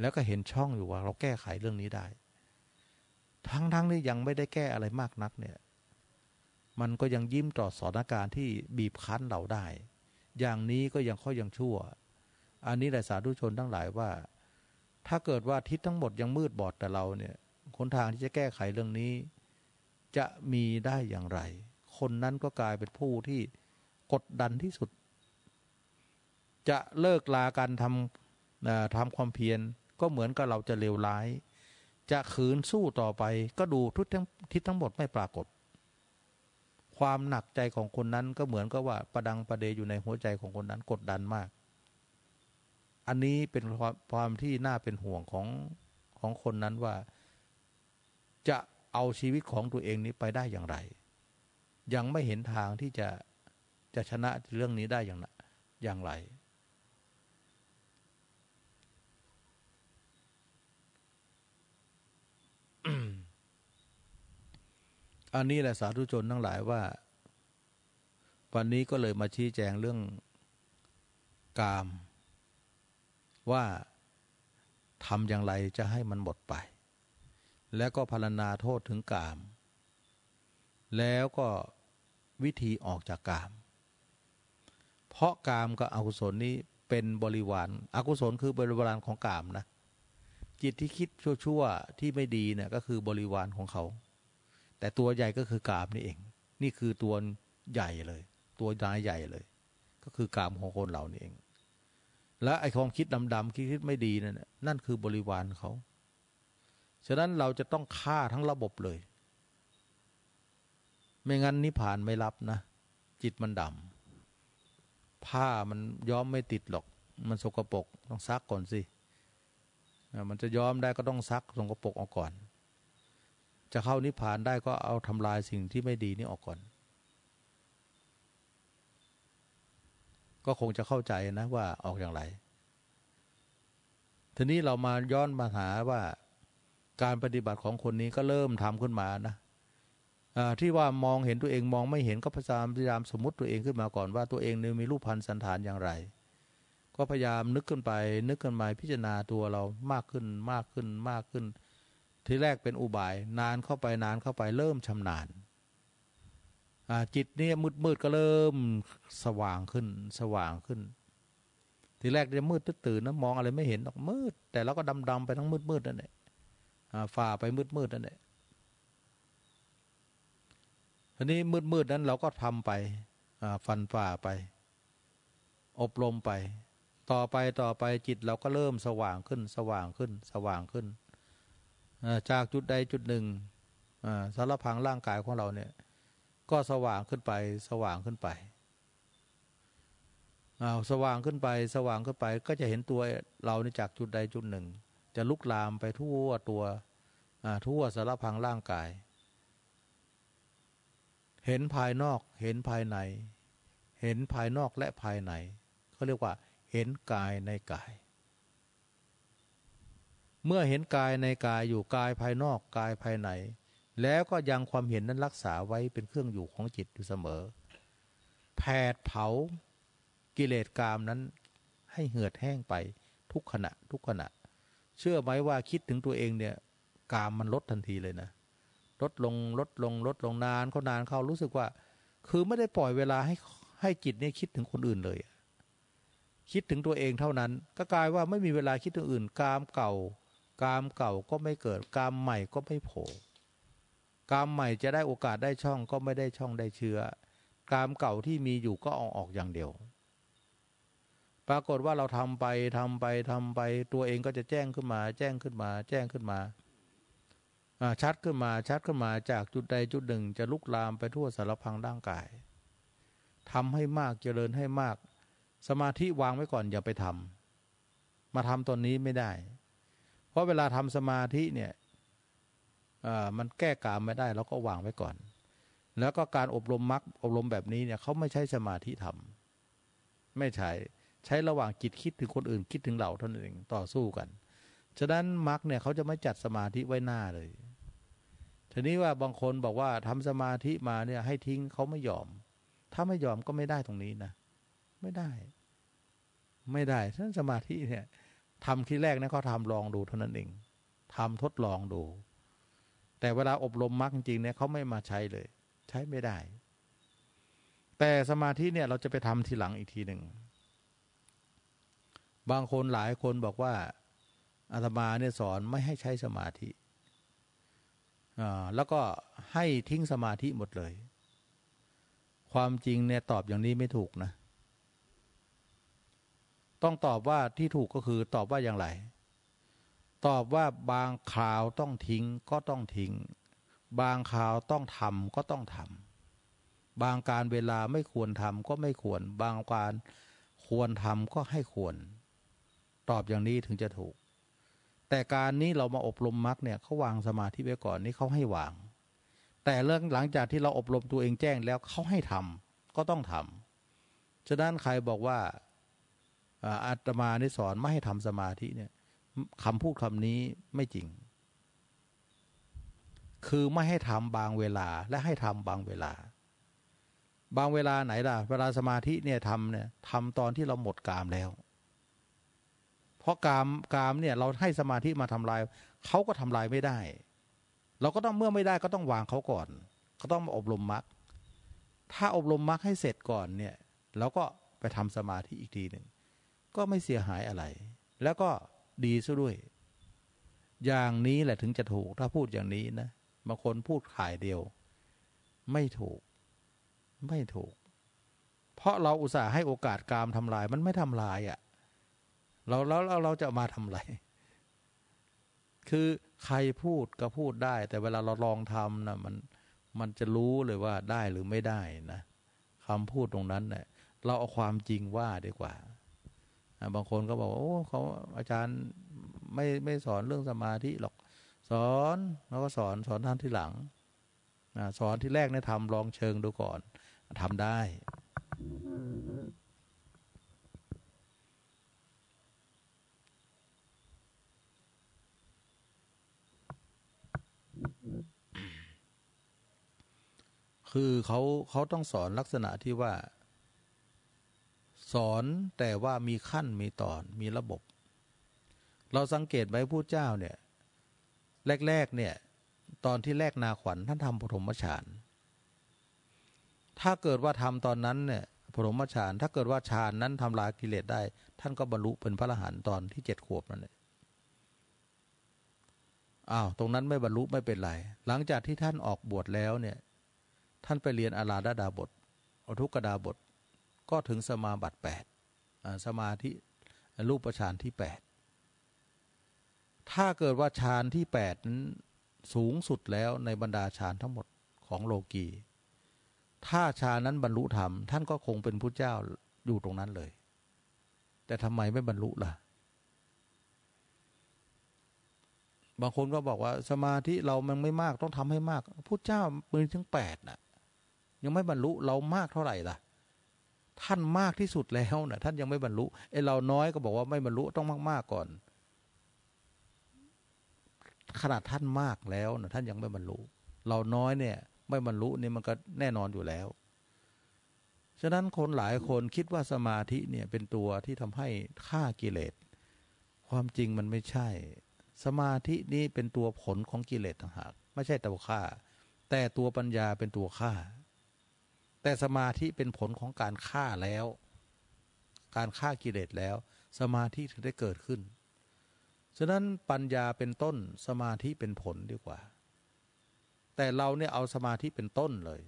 [SPEAKER 1] แล้วก็เห็นช่องอยู่ว่า เราแก้ไขเรื่องนี้ได้ ทั้งๆที่ยังไม่ได้แก้อะไรมากนักเนี่ย มันก็ยังยิ้มต่อสถานการณ์ที่บีบคั้นเราได้ อย่างนี้ก็ยังค่อยยังชั่ว อันนี้แหละสาธุชนทั้งหลายว่า ถ้าเกิดว่าทิศทั้งหมดยังมืดบอดแต่เราเนี่ยคนทางที่จะแก้ไขเรื่องนี้ จะมีได้อย่างไร คนนั้นก็กลายเป็นผู้ที่กดดันที่สุด จะเลิกลาการทำทำความเพียรก็เหมือนกับเราจะเลวร้าย จะขืนสู้ต่อไป ก็ดูทุกทั้งทิศทั้งหมดไม่ปรากฏ ความหนักใจของคนนั้นก็เหมือนกับว่าประดังประเดอยู่ในหัวใจของคนนั้นกดดันมาก อันนี้เป็นความที่น่าเป็นห่วงของของคนนั้นว่าจะเอาชีวิตของตัวเองนี้ไปได้อย่างไร ยังไม่เห็นทางที่จะจะชนะเรื่องนี้ได้อย่างอย่างไร อันนี้แหละสาธุชนทั้งหลายว่า วันนี้ก็เลยมาชี้แจงเรื่องกาม ว่าทำอย่างไรจะให้มันหมดไป แล้วก็พารณาโทษถึงกาม แล้วก็วิธีออกจากกาม เพราะกามกับอกุศลนี้เป็นบริวารอกุศลคือบริวารของกามนะ จิตที่คิดชั่วๆที่ไม่ดีเนี่ยก็คือบริวารของเขา แต่ตัวใหญ่ก็คือกามนี่เอง นี่คือตัวใหญ่เลย ตัวนายใหญ่เลย ก็คือกามของคนเรานี่เอง และไอ้ความคิดดำๆคิดไม่ดีนั่นนั่นคือบริวารเขา ฉะนั้นเราจะต้องฆ่าทั้งระบบเลย ไม่งั้นนิพพานไม่รับนะ จิตมันดำผ้ามันย้อมไม่ติดหรอก มันสกปรกต้องซักก่อนสิ มันจะย้อมได้ก็ต้องซักสกปรกออกก่อน จะเข้านิพพานได้ก็เอาทำลายสิ่งที่ไม่ดีนี่ออกก่อน ก็คงจะเข้าใจนะว่าออกอย่างไร ทีนี้เรามาย้อนมาหาว่าการปฏิบัติของคนนี้ก็เริ่มทำขึ้นมานะที่ว่ามองเห็นตัวเองมองไม่เห็นก็พยายามพยายามสมมติตัวเองขึ้นมาก่อนว่าตัวเองเนี่ยมีรูปพันธ์สันฐานอย่างไร ก็พยายามนึกขึ้นไป นึกขึ้นมาพิจารณาตัวเรามากขึ้นมากขึ้นมากขึ้น ทีแรกเป็นอุบาย นานเข้าไปนานเข้าไปเริ่มชำนาญ จิตเนี่ยมืดมืดก็เริ่มสว่างขึ้นสว่างขึ้น ทีแรกจะมืดตื่นนะมองอะไรไม่เห็นหรอกมืด แต่เราก็ดำดำไปทั้งมืดมืดนั่นแหละฝ่าไปมืดมืดนั่นแหละทีนี้มืดมืดนั้นเราก็ทำไปฟันฝ่าไป อบรมไป ต่อไปต่อไปจิตเราก็เริ่มสว่างขึ้น สว่างขึ้น สว่างขึ้นจากจุดใดจุดหนึ่งสารพังร่างกายของเราเนี่ย ก็สว่างขึ้นไป สว่างขึ้นไปอาสว่างขึ้นไป สว่างขึ้นไป ก็จะเห็นตัวเราในจากจุดใดจุดหนึ่ง จะลุกลามไปทั่วตัวทั่วสารพังร่างกาย เห็นภายนอกเห็นภายใน เห็นภายนอกและภายในเขาเรียกว่า เห็นกายในกาย เมื่อเห็นกายในกายอยู่กายภายนอกกายภายใน แล้วก็ยังความเห็นนั้นรักษาไว้เป็นเครื่องอยู่ของจิตอยู่เสมอ แผดเผากิเลสกามนั้นให้เหือดแห้งไปทุกขณะ ทุกขณะ เชื่อไหมว่าคิดถึงตัวเองเนี่ย กามมันลดทันทีเลยนะ ลดลงลดลงลดลงนานเขานานเขารู้สึกว่า คือไม่ได้ปล่อยเวลาให้ให้จิตเนี่ยคิดถึงคนอื่นเลย คิดถึงตัวเองเท่านั้น ก็กลายว่าไม่มีเวลาคิดถึงอื่น กามเก่า กามเก่าก็ไม่เกิด กามใหม่ก็ไม่โผล่ กามใหม่จะได้โอกาสได้ช่องก็ไม่ได้ช่องได้เชื้อกามเก่าที่มีอยู่ก็เอาออกอย่างเดียว ปรากฏว่าเราทำไปทำไปทำไป ตัวเองก็จะแจ้งขึ้นมา แจ้งขึ้นมา แจ้งขึ้นมาชัดขึ้นมาชัดขึ้นมาจากจุดใดจุดหนึ่ง จะลุกลามไปทั่วสารพังร่างกายทำให้มากเจริญให้มาก สมาธิวางไว้ก่อนอย่าไปทำมาทำตอนนี้ไม่ได้ เพราะเวลาทำสมาธิเนี่ย มันแก้กามไม่ได้เราก็วางไว้ก่อน แล้วก็การอบรมมรรคอบรมแบบนี้เนี่ยเขาไม่ใช่สมาธิทำไม่ใช่ใช้ระหว่างจิตคิดถึงคนอื่นคิดถึงเราเท่านั้นเองต่อสู้กัน ฉะนั้นมรรคเนี่ยเขาจะไม่จัดสมาธิไว้หน้าเลย ทีนี้ว่าบางคนบอกว่าทำสมาธิมาเนี่ยให้ทิ้งเขาไม่ยอม ถ้าไม่ยอมก็ไม่ได้ตรงนี้นะ ไม่ได้ ไม่ได้ฉะนั้นสมาธิเนี่ยทำที่แรกนะเขาทำลองดูเท่านั้นเองทำทดลองดู แต่เวลาอบรมมรรคจริงเนี่ยเขาไม่มาใช้เลย ใช้ไม่ได้ แต่สมาธิเนี่ยเราจะไปทำทีหลังอีกทีหนึ่ง บางคนหลายคนบอกว่าอาตมาเนี่ยสอนไม่ให้ใช้สมาธิแล้วก็ให้ทิ้งสมาธิหมดเลย ความจริงเนี่ยตอบอย่างนี้ไม่ถูกนะ ต้องตอบว่าที่ถูกก็คือตอบว่าอย่างไร ตอบว่าบางคราวต้องทิ้งก็ต้องทิ้ง บางคราวต้องทำก็ต้องทำบางการเวลาไม่ควรทำก็ไม่ควร บางการควรทำก็ให้ควร ตอบอย่างนี้ถึงจะถูก แต่การนี้เรามาอบรมมรรคเนี่ยเขาวางสมาธิไว้ก่อนนี่เขาให้วาง แต่เรื่องหลังจากที่เราอบรมตัวเองแจ้งแล้วเขาให้ทำก็ต้องทำฉะนั้นใครบอกว่าอาตมานี่สอนไม่ให้ทำสมาธิเนี่ย คำพูดคำนี้ไม่จริง คือไม่ให้ทำบางเวลาและให้ทำบางเวลา บางเวลาไหนล่ะ เวลาสมาธิเนี่ยทำเนี่ยทำตอนที่เราหมดกามแล้ว เพราะกามกามเนี่ยเราให้สมาธิมาทำลายเขาก็ทำลายไม่ได้ เราก็ต้องเมื่อไม่ได้ก็ต้องวางเขาก่อน ก็ต้องมาอบรมมรรคถ้าอบรมมรรคให้เสร็จก่อนเนี่ยเราก็ไปทำสมาธิอีกทีหนึ่งก็ไม่เสียหายอะไร แล้วก็ ดีซะด้วย อย่างนี้แหละถึงจะถูกถ้าพูดอย่างนี้นะบางคนพูดขายเดียว ไม่ถูก ไม่ถูก เพราะเราอุตส่าห์ให้โอกาสกามทำลายมันไม่ทำลายอะ่ะเราแล้วเราจะมาทำอะไร คือใครพูดก็พูดได้ แต่เวลาเราลองทำนะมันมันจะรู้เลยว่าได้หรือไม่ได้นะคำพูดตรงนั้นเนะี่ยเราเอาความจริงว่าดีกว่า บางคนก็บอกโอ้เขาอาจารย์ไม่ไม่สอนเรื่องสมาธิหรอก สอนแล้วก็สอนสอนท่านที่หลังสอนที่แรกเนี่ยทำลองเชิงดูก่อนทำได้คือเขาเขาต้องสอนลักษณะที่ว่า สอนแต่ว่ามีขั้นมีตอนมีระบบ เราสังเกตไว้ผู้เจ้าเนี่ย แรกๆเนี่ย ตอนที่แรกนาขวัญท่านทำปฐมฌานถ้าเกิดว่าทำตอนนั้นเนี่ยปฐมฌานถ้าเกิดว่าฌานนั้นทำลายกิเลสได้ ท่านก็บรรลุเป็นพระอรหันต์ตอนที่เจ็ดขวบนั่นแหละอ้าวตรงนั้นไม่บรรลุไม่เป็นไร หลังจากที่ท่านออกบวชแล้วเนี่ย ท่านไปเรียนอาราดาดาบทอทุกดาบท ก็ถึงสมาบัติแปดสมาธิรูปฌานที่แปดถ้าเกิดว่าฌานที่แปดนั้นสูงสุดแล้วในบรรดาฌานทั้งหมดของโลกีถ้าฌานนั้นบรรลุธรรม ท่านก็คงเป็นพุทธเจ้าอยู่ตรงนั้นเลย แต่ทำไมไม่บรรลุล่ะ บางคนก็บอกว่าสมาธิเรามันไม่มากต้องทำให้มากพุทธเจ้ามีถึงแปดน่ะ ยังไม่บรรลุเรามากเท่าไหร่ล่ะ ท่านมากที่สุดแล้วนะท่านยังไม่บรรลุไอ้เราน้อยก็บอกว่าไม่บรรลุต้องมาก ๆก่อน ขนาดท่านมากแล้วนะท่านยังไม่บรรลุ เราน้อยเนี่ย ไม่บรรลุนี่มันก็แน่นอนอยู่แล้ว ฉะนั้นคนหลายคนคิดว่าสมาธิเนี่ยเป็นตัวที่ทำให้ฆ่ากิเลส ความจริงมันไม่ใช่ สมาธินี้เป็นตัวผลของกิเลสต่างหาก ไม่ใช่ตัวฆ่า แต่ตัวปัญญาเป็นตัวฆ่า แต่สมาธิเป็นผลของการฆ่าแล้ว การฆ่ากิเลสแล้ว สมาธิถึงได้เกิดขึ้น ฉะนั้นปัญญาเป็นต้นสมาธิเป็นผลดีกว่า แต่เราเนี่ยเอาสมาธิเป็นต้นเลย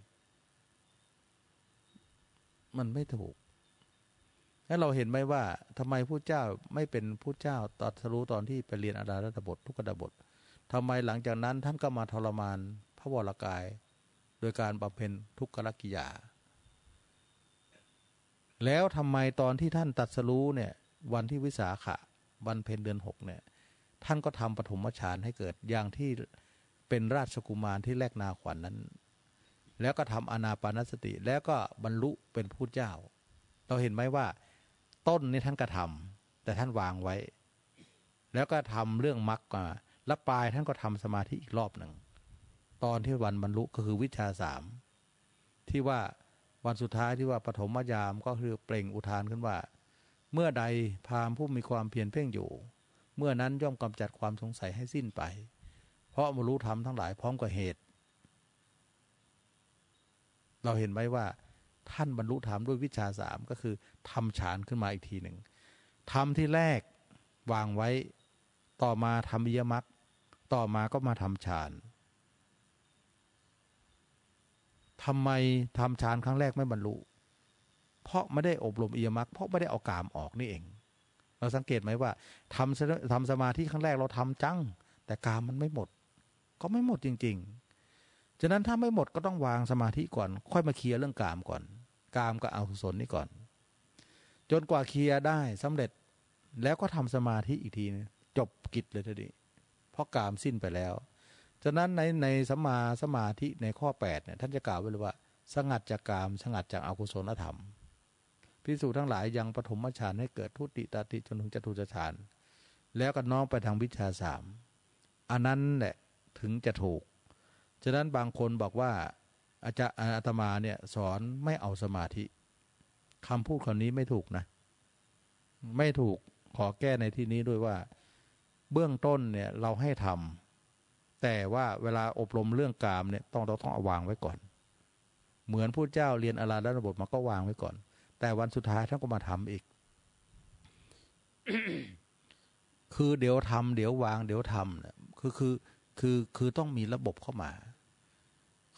[SPEAKER 1] มันไม่ถูกให้เราเห็นไหมว่าทำไมผู้เจ้าไม่เป็นผู้เจ้าตรัสรู้ตอนที่ไปเรียนอาราธบททุกดบททำไมหลังจากนั้นท่านก็มาทรมานพระวรากาย โดยการบำเพ็ญทุกขลกิยา แล้วทำไมตอนที่ท่านตัดสรู้เนี่ย วันที่วิสาขะวันเพ็ญเดือนหกเนี่ย ท่านก็ทำปฐมฌานให้เกิดอย่างที่เป็นราชกุมารที่แรกนาขวัญนนั้น แล้วก็ทำอนาปานสติ แล้วก็บรรลุเป็นผู้เจ้า เราเห็นไหมว่า ต้นนี่ท่านก็ทำแต่ท่านวางไว้ แล้วก็ทำเรื่องมรรคมาแล้วปลายท่านก็ทำสมาธิอีกรอบหนึ่งตอนที่วันบรรลุก็คือวิชาสามที่ว่า วันสุดท้ายที่ว่าปฐมยามก็คือเปล่งอุทานขึ้นว่า เมื่อใดพามผู้มีความเพียรเพ่งอยู่ เมื่อนั้นย่อมกำจัดความสงสัยให้สิ้นไป เพราะบรรลุธรรมทั้งหลายพร้อมกับเหตุ เราเห็นไหมว่า ท่านบรรลุธรรมด้วยวิชาสามก็คือทำฌานขึ้นมาอีกทีหนึ่งทำที่แรกวางไว้ ต่อมาทำวิยมักต่อมาก็มาทำฌาน ทำไมทำฌานครั้งแรกไม่บรรลุ เพราะไม่ได้อบรมเอียมักเพราะไม่ได้เอากามออกนี่เอง เราสังเกตไหมว่าทำทำสมาธิครั้งแรกเราทำจัง แต่กามมันไม่หมด ก็ไม่หมดจริง ๆ ฉะนั้นถ้าไม่หมดก็ต้องวางสมาธิก่อน ค่อยมาเคลียร์เรื่องกามก่อน กามกับอกุศลนี่ก่อน จนกว่าเคลียร์ได้สำเร็จแล้วก็ทำสมาธิอีกทีจบกิจเลยทีนี้เพราะกามสิ้นไปแล้ว ฉะนั้นในในสมาสมาธิในข้อ8เนี่ยท่านจะกล่าวไว้เลยว่า สงัดจากกาม สงัดจากอากุศลธรรมพิสูจทั้งหลายยังปฐมฌานให้เกิดทุติตาติจนถึงจตุจฌานแล้วก็น้องไปทางวิชาสามอันนั้นแหละถึงจะถูก ฉะนั้นบางคนบอกว่าอาจารย์อาตมาเนี่ยสอนไม่เอาสมาธิคำพูดคำนี้ไม่ถูกนะ ไม่ถูกขอแก้ในที่นี้ด้วยว่า เบื้องต้นเนี่ยเราให้ทำ แต่ว่าเวลาอบรมเรื่องกามเนี่ยต้องเราต้องเอาวางไว้ก่อน เหมือนผู้เจ้าเรียนอาราธนบทมาก็วางไว้ก่อน แต่วันสุดท้ายท่านก็มาทำอีก คือเดี๋ยวทำเดี๋ยววาง เดี๋ยวทำเนี่ยคือคือคือคือต้องมีระบบเข้ามา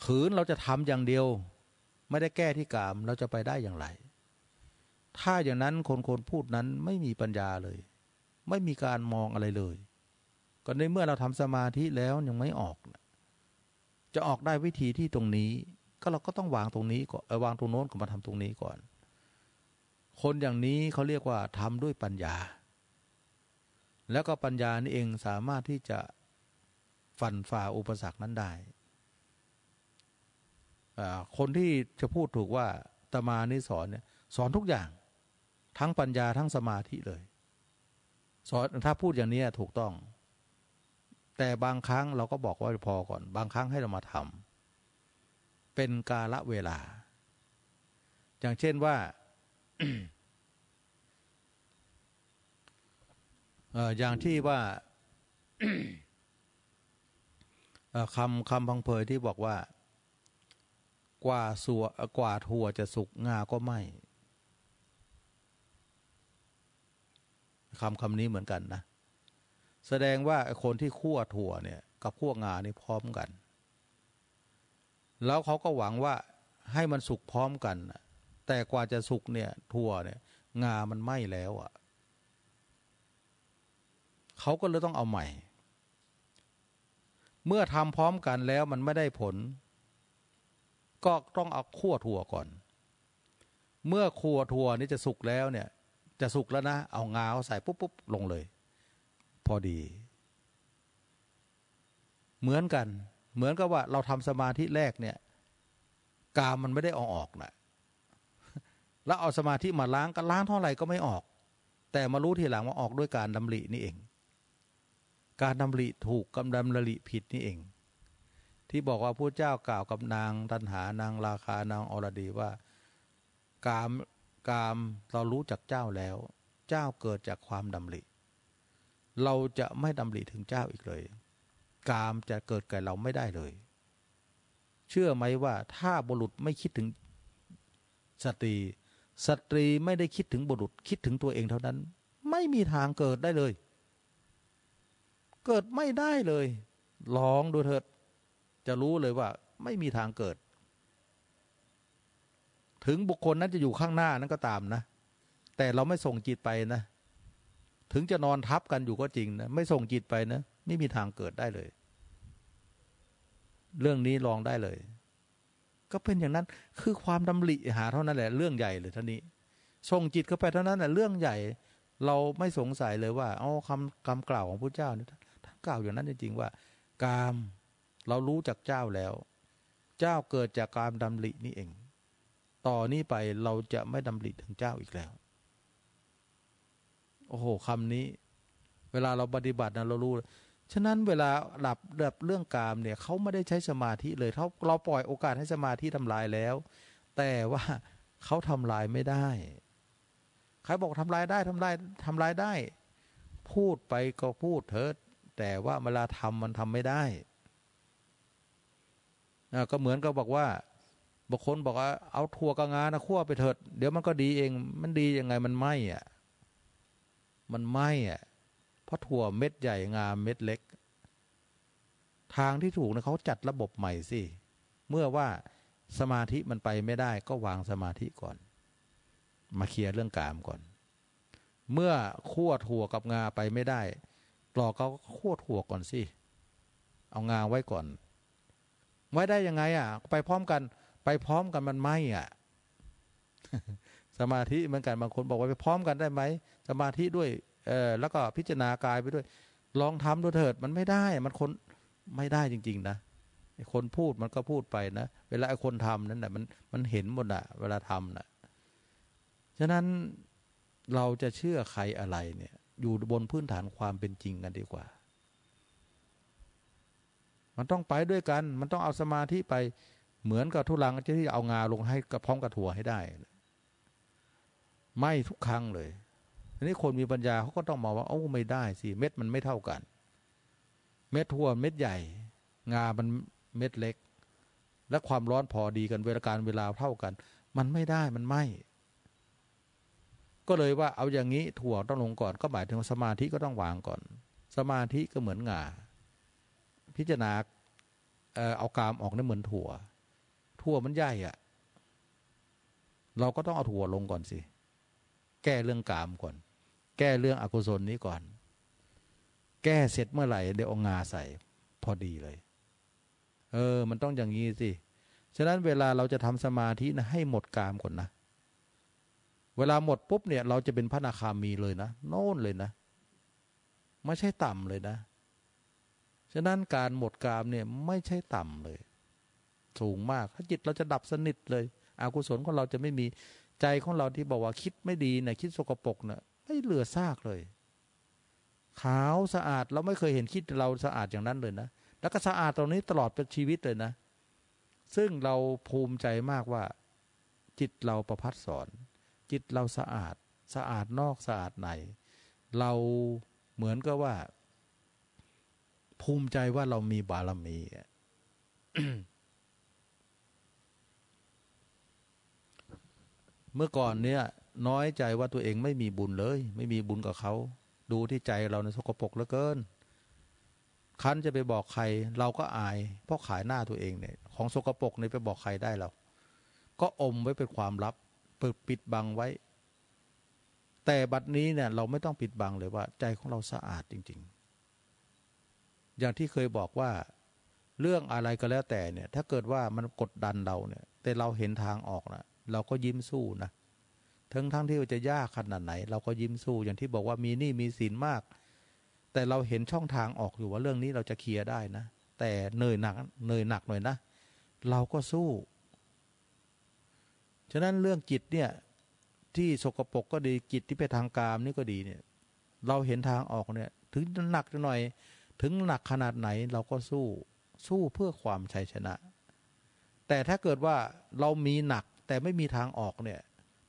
[SPEAKER 1] ขืนเราจะทำอย่างเดียว ไม่ได้แก้ที่กามเราจะไปได้อย่างไร ถ้าอย่างนั้นคนคนพูดนั้นไม่มีปัญญาเลย ไม่มีการมองอะไรเลย ก็ในเมื่อเราทำสมาธิแล้วยังไม่ออก จะออกได้วิธีที่ตรงนี้ ก็เราก็ต้องวางตรงนี้ก่อนวางตรงโน้นก่อนมาทำตรงนี้ก่อน คนอย่างนี้เขาเรียกว่าทำด้วยปัญญา แล้วก็ปัญญานี่เองสามารถที่จะฟันฝ่าอุปสรรคนั้นได้คนที่จะพูดถูกว่าตมานี่สอนเนี่ยสอนทุกอย่าง ทั้งปัญญาทั้งสมาธิเลย สอนถ้าพูดอย่างนี้ถูกต้อง แต่บางครั้งเราก็บอกว่าพอก่อน บางครั้งให้เรามาทำเป็นกาละเวลา อย่างเช่นว่าอย่างที่ว่าคำคำพังเพยที่บอกว่า กว่าสัวกว่าถั่วจะสุกงาก็ไม่คำคำนี้เหมือนกันนะ แสดงว่าคนที่คั่วถั่วเนี่ยกับคั่วงานี่พร้อมกัน แล้วเขาก็หวังว่าให้มันสุกพร้อมกัน แต่กว่าจะสุกเนี่ยถั่วเนี่ยงามันไหม้แล้วอะ่ะเขาก็เลยต้องเอาใหม่ เมื่อทำพร้อมกันแล้วมันไม่ได้ผล ก็ต้องเอาคั่วถั่วก่อน เมื่อคั่วถั่วนี่จะสุกแล้วเนี่ย จะสุกแล้วนะ เอางาเอาใส่ปุ๊บปุ๊บลงเลย อดี เหมือนกัน เหมือนกับว่าเราทำสมาธิแรกเนี่ย กามมันไม่ได้ออกออกนะแล้วเอาสมาธิมาล้างก็ล้างเท่าไหร่ก็ไม่ออก แต่มารู้ทีหลังว่าออกด้วยการดำรินี่เอง การดำริถูกกำดำริผิดนี่เอง ที่บอกว่าพระเจ้ากล่าวกับนางตันหานางราคานางอรดีว่า กามกามเรารู้จักเจ้าแล้ว เจ้าเกิดจากความดำริ เราจะไม่ดำริถึงเจ้าอีกเลย กามจะเกิดแก่เราไม่ได้เลย เชื่อไหมว่าถ้าบุรุษไม่คิดถึงสตรี สตรีไม่ได้คิดถึงบุรุษคิดถึงตัวเองเท่านั้น ไม่มีทางเกิดได้เลย เกิดไม่ได้เลยลองดูเถิด จะรู้เลยว่าไม่มีทางเกิด ถึงบุคคลนั้นจะอยู่ข้างหน้านั้นก็ตามนะ แต่เราไม่ส่งจิตไปนะ ถึงจะนอนทับกันอยู่ก็จริงนะไม่ส่งจิตไปนะไม่มีทางเกิดได้เลย เรื่องนี้ลองได้เลย ก็เป็นอย่างนั้นคือความดำริหาเท่านั้นแหละเรื่องใหญ่เลยท่านี้ส่งจิตเข้าไปเท่านั้นแหละเรื่องใหญ่ เราไม่สงสัยเลยว่าเอาคำคำกล่าวของพระเจ้านี่ท่านกล่าวอย่างนั้นจริงๆว่า กามเรารู้จากเจ้าแล้ว เจ้าเกิดจากกามดำรินี่เอง ต่อนนี้ไปเราจะไม่ดำริถึงเจ้าอีกแล้ว โอ้โหคำนี้ เวลาเราปฏิบัตินะเรารู้ ฉะนั้นเวลาหลับแบบเรื่องกามเนี่ยเขาไม่ได้ใช้สมาธิเลยเขาเราปล่อยโอกาสให้สมาธิทำลายแล้ว แต่ว่าเขาทำลายไม่ได้ใครบอกทำลายได้ทำลายทำลายได้ พูดไปก็พูดเถิดแต่ว่าเวลาทำมันทำไม่ได้นะก็เหมือนกับบอกว่าบางคนบอกว่าเอาถั่วกระงานะคั่วไปเถิด เดี๋ยวมันก็ดีเอง มันดียังไงมันไหมอะ มันไหมอะเพราะถั่วเม็ดใหญ่งามเม็ดเล็ก ทางที่ถูกนะเขาจัดระบบใหม่สิเมื่อว่าสมาธิมันไปไม่ได้ก็วางสมาธิก่อน มาเคลียร์เรื่องกามก่อน เมื่อคั่วถั่วกับงาไปไม่ได้ปลอกเขาคั่วถั่วก่อนสิเอางาไว้ก่อน ไว้ได้ยังไงอะ ไปพร้อมกัน ไปพร้อมกันมันไม่อะ สมาธิเหมือนกันบางคนบอกว่าไปพร้อมกันได้ไหมสมาธิด้วยเออแล้วก็พิจารณากายไปด้วย ลองทำดูเถิดมันไม่ได้ มันคนไม่ได้จริง ๆ นะคนพูดมันก็พูดไปนะ เวลาคนทำนั่นแหละมันมันเห็นหมดอะเวลาทำนะฉะนั้นเราจะเชื่อใครอะไรเนี่ย อยู่บนพื้นฐานความเป็นจริงกันดีกว่ามมันต้องไปด้วยกัน มันต้องเอาสมาธิไปเหมือนกับทุลังที่เอางาลงให้กระพร้อมกระถั่วให้ได้ ไม่ทุกครั้งเลยทีนี้คนมีปัญญาเขาก็ต้องมองว่าโอ้ไม่ได้สิเม็ดมันไม่เท่ากัน เม็ดทั่วเม็ดใหญ่ งามันเม็ดเล็ก และความร้อนพอดีกันเวลาการเวลาเท่ากัน มันไม่ได้มันไม่ก็เลยว่าเอาอย่างนี้ถั่วต้องลงก่อนก็หมายถึงสมาธิก็ต้องวางก่อน สมาธิก็เหมือนงาพิจารณาเอากามออกนี่เหมือนถั่ว ถั่วมันใหญ่อะเราก็ต้องเอาถั่วลงก่อนสิ แก้เรื่องกามก่อน แก้เรื่องอกุศลนี้ก่อน แก้เสร็จเมื่อไหร่เดี๋ยวเอางาใส่พอดีเลย เออ มันต้องอย่างนี้สิฉะนั้นเวลาเราจะทำสมาธินะให้หมดกามก่อนนะ เวลาหมดปุ๊บเนี่ย เราจะเป็นพระนาคามีเลยนะโน่นเลยนะไม่ใช่ต่ำเลยนะ ฉะนั้นการหมดกามเนี่ยไม่ใช่ต่ำเลย สูงมากถ้าจิตเราจะดับสนิทเลยอกุศลของเราจะไม่มี ใจของเราที่บอกว่าคิดไม่ดีเนะคิดสกปรกเนะ่ยไม่เหลือซากเลย ขาวสะอาดเราไม่เคยเห็นคิดเราสะอาดอย่างนั้นเลยนะแล้วก็สะอาดตรงนี้ตลอดเป็นชีวิตเลยนะ ซึ่งเราภูมิใจมากว่า จิตเราประพัดสอน จิตเราสะอาด สะอาดนอกสะอาดใน เราเหมือนกับว่า ภูมิใจว่าเรามีบารมี เมื่อก่อนเนี่ยน้อยใจว่าตัวเองไม่มีบุญเลย ไม่มีบุญกับเขา ดูที่ใจเราในสกปรกเหลือเกิน คันจะไปบอกใครเราก็อาย เพราะขายหน้าตัวเองเนี่ย ของสกปรกเนี่ยไปบอกใครได้เรา ก็อมไว้เป็นความลับเปิดปิดบังไว้ แต่บัดนี้เนี่ย เราไม่ต้องปิดบังเลยว่า ใจของเราสะอาดจริง ๆ อย่างที่เคยบอกว่า เรื่องอะไรก็แล้วแต่เนี่ย ถ้าเกิดว่ามันกดดันเราเนี่ย แต่เราเห็นทางออกนะ เราก็ยิ้มสู้นะทั้งทั้งที่จะยากขนาดไหน เราก็ยิ้มสู้อย่างที่บอกว่ามีหนี้มีสินมาก แต่เราเห็นช่องทางออกอยู่ว่าเรื่องนี้เราจะเคลียร์ได้นะ แต่เหนื่อยหนักเหนื่อยหนักหน่อยนะ เราก็สู้ ฉะนั้นเรื่องจิตเนี่ยที่สกปรกก็ดีจิตที่ไปทางกามนี่ก็ดีเนี่ย เราเห็นทางออกเนี่ย ถึงหนักหน่อย ถึงหนักขนาดไหนเราก็สู้ สู้เพื่อความชัยชนะ แต่ถ้าเกิดว่าเรามีหนัก แต่ไม่มีทางออกเนี่ย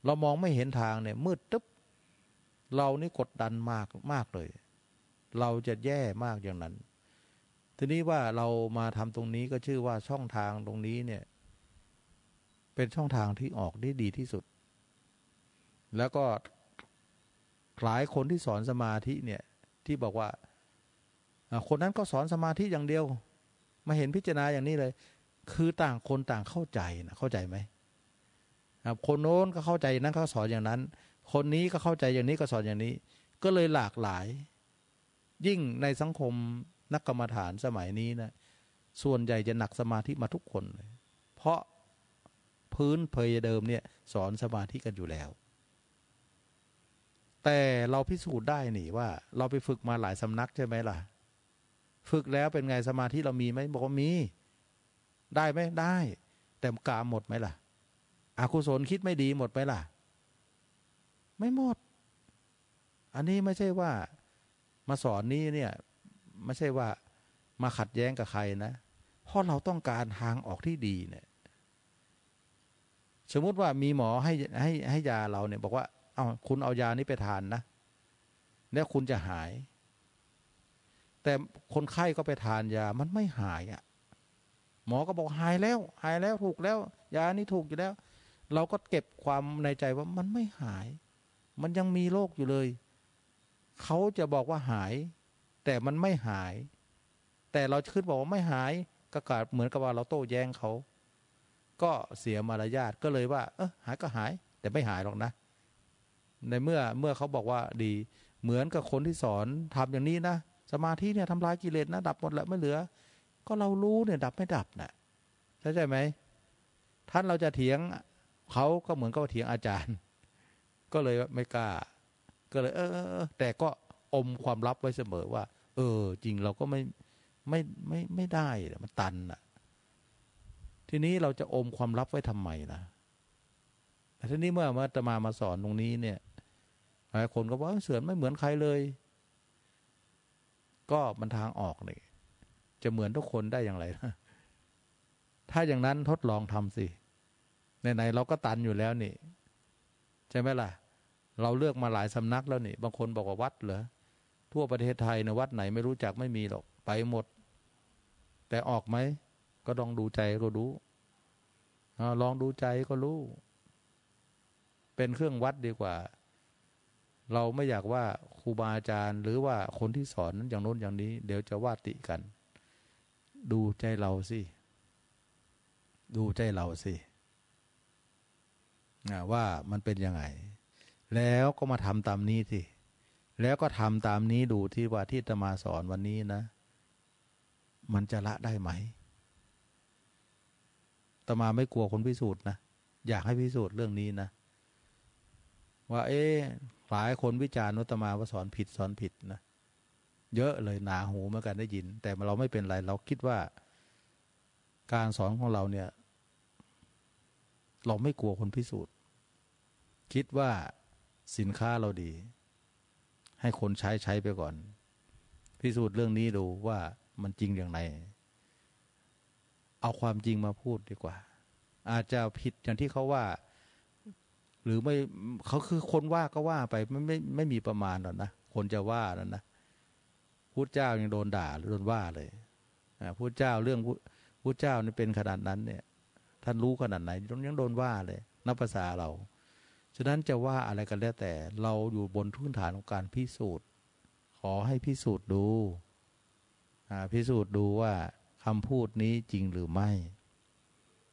[SPEAKER 1] เรามองไม่เห็นทางเนี่ย มืดตึ๊บเรานี่กดดันมากมากเลย เราจะแย่มากอย่างนั้น ทีนี้ว่าเรามาทำตรงนี้ก็ชื่อว่าช่องทางตรงนี้เนี่ย เป็นช่องทางที่ออกได้ดีที่สุด แล้วก็หลายคนที่สอนสมาธิเนี่ย ที่บอกว่าคนนั้นก็สอนสมาธิอย่างเดียว มาเห็นพิจารณาอย่างนี้เลย คือต่างคนต่างเข้าใจนะเข้าใจไหม คนโน้นก็เข้าใจนั้นเขาสอนอย่างนั้น คนนี้ก็เข้าใจอย่างนี้ก็สอนอย่างนี้ ก็เลยหลากหลาย ยิ่งในสังคมนักกรรมฐานสมัยนี้นะส่วนใหญ่จะหนักสมาธิมาทุกคนเลยเพราะพื้นเพยเดิมเนี่ยสอนสมาธิกันอยู่แล้ว แต่เราพิสูจน์ได้นี่ว่า เราไปฝึกมาหลายสำนักใช่ไหมล่ะ ฝึกแล้วเป็นไงสมาธิเรามีไหมบอกว่ามี ได้ไหมได้ แต่กามหมดไหมล่ะ อกุศลคิดไม่ดีหมดไปล่ะ ไม่หมด อันนี้ไม่ใช่ว่ามาสอนนี้เนี่ยไม่ใช่ว่ามาขัดแย้งกับใครนะเพราะเราต้องการทางออกที่ดีเนี่ย สมมติว่ามีหมอให้ให้ให้ยาเราเนี่ย บอกว่า เอาคุณเอายานี้ไปทานนะ แล้วคุณจะหาย แต่คนไข้ก็ไปทานยามันไม่หายอะ่ะ หมอก็บอกหายแล้ว หายแล้วถูกแล้ว ยานี้ถูกอยู่แล้ว เราก็เก็บความในใจว่ามันไม่หาย มันยังมีโรคอยู่เลย เขาจะบอกว่าหาย แต่มันไม่หาย แต่เราขึ้นบอกว่าไม่หายก็กาดเหมือนกับว่าเราโต้แย้งเขา ก็เสียมารยาทก็เลยว่า เออหายก็หาย แต่ไม่หายหรอกนะ ในเมื่อเมื่อเขาบอกว่าดี เหมือนกับคนที่สอนทำอย่างนี้นะสมาธิเนี่ยทำลายกิเลสนะดับหมดแล้วไม่เหลือ ก็เรารู้เนี่ยดับไม่ดับนะใช่ใช่ไหมท่านเราจะเถียง เขาก็เหมือนกับเถียงอาจารย์ ก็เลยไม่กล้า ก็เลย เออแต่ก็อมความลับไว้เสมอว่า เออ จริงเราก็ไม่ไม่ไม่ไม่ได้มันตันอะ ทีนี้เราจะอมความลับไว้ทำไมล่ะแต่ทีนี้เมื่อมาตมามาสอนตรงนี้เนี่ยหลายคนก็บอกเสือนไม่เหมือนใครเลย ก็มันทางออกนี่จะเหมือนทุกคนได้อย่างไรนะถ้าอย่างนั้นทดลองทำสิ ไหนๆเราก็ตันอยู่แล้วนี่ ใช่ไหมล่ะ เราเลือกมาหลายสำนักแล้วนี่ บางคนบอกว่าวัดเหรอทั่วประเทศไทยนะวัดไหนไม่รู้จักไม่มีหรอก ไปหมด แต่ออกไหม ก็ลองดูใจก็รู้ลองดูใจก็รู้ เป็นเครื่องวัดดีกว่า เราไม่อยากว่าครูบาอาจารย์ หรือว่าคนที่สอนนั้นอย่างโน้นอย่างนี้ เดี๋ยวจะว่าติกัน ดูใจเราสิ ดูใจเราสิ ว่ามันเป็นยังไง แล้วก็มาทำตามนี้สิแล้วก็ทำตามนี้ดูที่ว่าที่ตมาสอนวันนี้นะ มันจะละได้ไหมตมาไม่กลัวคนพิสูจน์นะอยากให้พิสูจน์เรื่องนี้นะ ว่า เอ๊หลายคนวิจารณ์ว่าตมาว่าสอนผิดสอนผิดนะเยอะเลยหนาหูเมื่อกันได้ยิน แต่เราไม่เป็นไรเราคิดว่า การสอนของเราเนี่ย เราไม่กลัวคนพิสูจน์ คิดว่าสินค้าเราดี ให้คนใช้ใช้ไปก่อน พิสูจน์เรื่องนี้ดูว่ามันจริงอย่างไร เอาความจริงมาพูดดีกว่า อาจจะผิดอย่างที่เขาว่า หรือไม่เขาคือคนว่าก็ว่าไปไม่ไม่ไม่มีประมาณหรอกนะคนจะว่านั่นนะพุทธเจ้ายังโดนด่าหรือโดนว่าเลยพุทธเจ้าเรื่องพุทธเจ้านี่เป็นขนาดนั้นเนี่ย ท่านรู้ขนาดไหนยังโดนว่าเลย นับภาษาเรา ฉะนั้นจะว่าอะไรกันแล้วแต่เราอยู่บนพื้นฐานของการพิสูจน์ ขอให้พิสูจน์ดูพิสูจน์ดูว่าคำพูดนี้จริงหรือไม่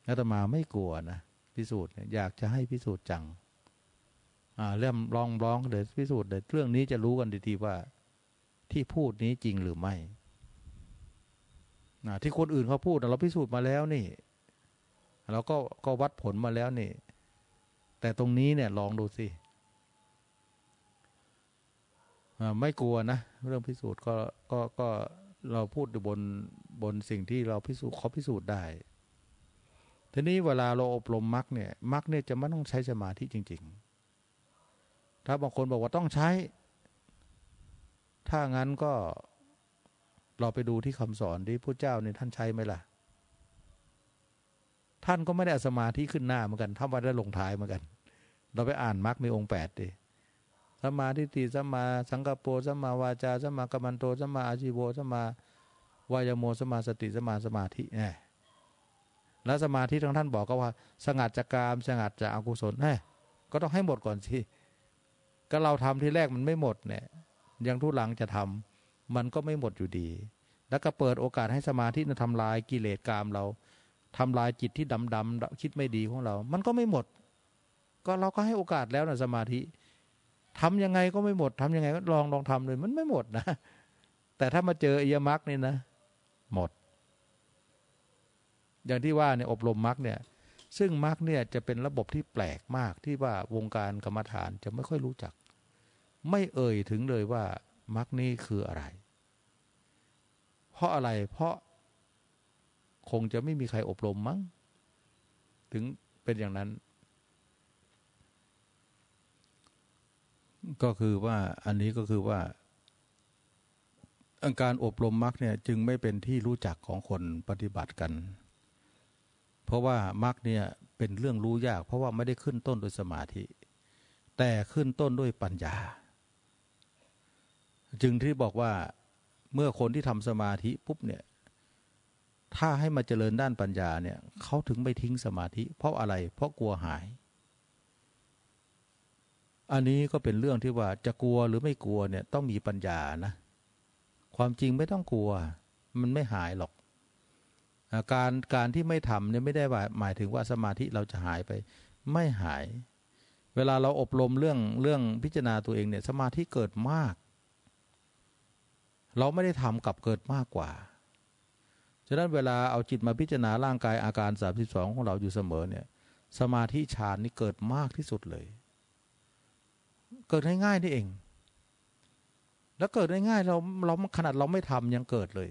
[SPEAKER 1] อาตมาไม่กลัวนะพิสูจน์อยากจะให้พิสูจน์จังเริ่มลองร้องเดี๋ยวพิสูจน์เดี๋ยวเรื่องนี้จะรู้กันดีๆว่า ที่พูดนี้จริงหรือไม่ที่คนอื่นเขาพูดเราพิสูจน์มาแล้วนี่ เราก็ก็วัดผลมาแล้วนี่ แต่ตรงนี้เนี่ยลองดูสิไม่กลัวนะ เรื่องพิสูจน์ก็ก็ก็เราพูดอยู่บนบนสิ่งที่เราพิสูจน์เขาพิสูจน์ได้ ทีนี้เวลาเราอบรมมรรคเนี่ยมรรคเนี่ยจะไม่ต้องใช้สมาธิจริง ๆ ถ้าบางคนบอกว่าต้องใช้ ถ้างั้นก็เราไปดูที่คำสอนที่พระเจ้าเนี่ยท่านใช้ไหมล่ะ ท่านก็ไม่ได้สมาธิขึ้นหน้าเหมือนกันท่านว่าได้ลงท้ายเหมือนกัน เราไปอ่านมรรคมีองค์แปดดิสมาธิติสมาสังกปรสมาวาจาสมากรรมโตสมาอาชีโวสมาวายโมสมาสติสมาสมาธิเนี่ยแล้วสมาธิทั้งท่านบอกก็ว่า สงัดจากกามสงัดจากอกุศลเฮ้ก็ต้องให้หมดก่อนสิก็เราทำที่แรกมันไม่หมดเนี่ยยังทุหลังจะทำมันก็ไม่หมดอยู่ดี แล้วก็เปิดโอกาสให้สมาธินะทำลายกิเลสกามเรา ทำลายจิตที่ดำดำคิดไม่ดีของเรา มันก็ไม่หมด ก็เราก็ให้โอกาสแล้วนะสมาธิทำยังไงก็ไม่หมดทำยังไงก็ลองลองทำเลย มันไม่หมดนะ แต่ถ้ามาเจออยมักนี่นะ หมด อย่างที่ว่าเนี่ยอบรมมักเนี่ย ซึ่งมักเนี่ยจะเป็นระบบที่แปลกมากที่ว่าวงการกรรมฐานจะไม่ค่อยรู้จัก ไม่เอ่ยถึงเลยว่ามักนี่คืออะไร เพราะอะไรเพราะ คงจะไม่มีใครอบรมมั้ง ถึงเป็นอย่างนั้น ก็คือว่าอันนี้ก็คือว่าการอบรมมรรคเนี่ยจึงไม่เป็นที่รู้จักของคนปฏิบัติกัน เพราะว่ามรรคเนี่ยเป็นเรื่องรู้ยาก เพราะว่าไม่ได้ขึ้นต้นด้วยสมาธิ แต่ขึ้นต้นด้วยปัญญา จึงที่บอกว่าเมื่อคนที่ทำสมาธิปุ๊บเนี่ย ถ้าให้มาเจริญด้านปัญญาเนี่ยเขาถึงไม่ทิ้งสมาธิ เพราะอะไร เพราะกลัวหาย อันนี้ก็เป็นเรื่องที่ว่าจะกลัวหรือไม่กลัวเนี่ยต้องมีปัญญานะ ความจริงไม่ต้องกลัว มันไม่หายหรอก การการที่ไม่ทำเนี่ยไม่ได้หมายถึงว่าสมาธิเราจะหายไป ไม่หาย เวลาเราอบรมเรื่องเรื่องพิจารณาตัวเองเนี่ยสมาธิเกิดมาก เราไม่ได้ทำกับเกิดมากกว่า ฉะนั้นเวลาเอาจิตมาพิจารณาร่างกายอาการ 32 ของเราอยู่เสมอเนี่ย สมาธิฌานนี่เกิดมากที่สุดเลย เกิดง่ายๆนี่เอง แล้วเกิดง่ายๆเราเราขนาดเราไม่ทำยังเกิดเลย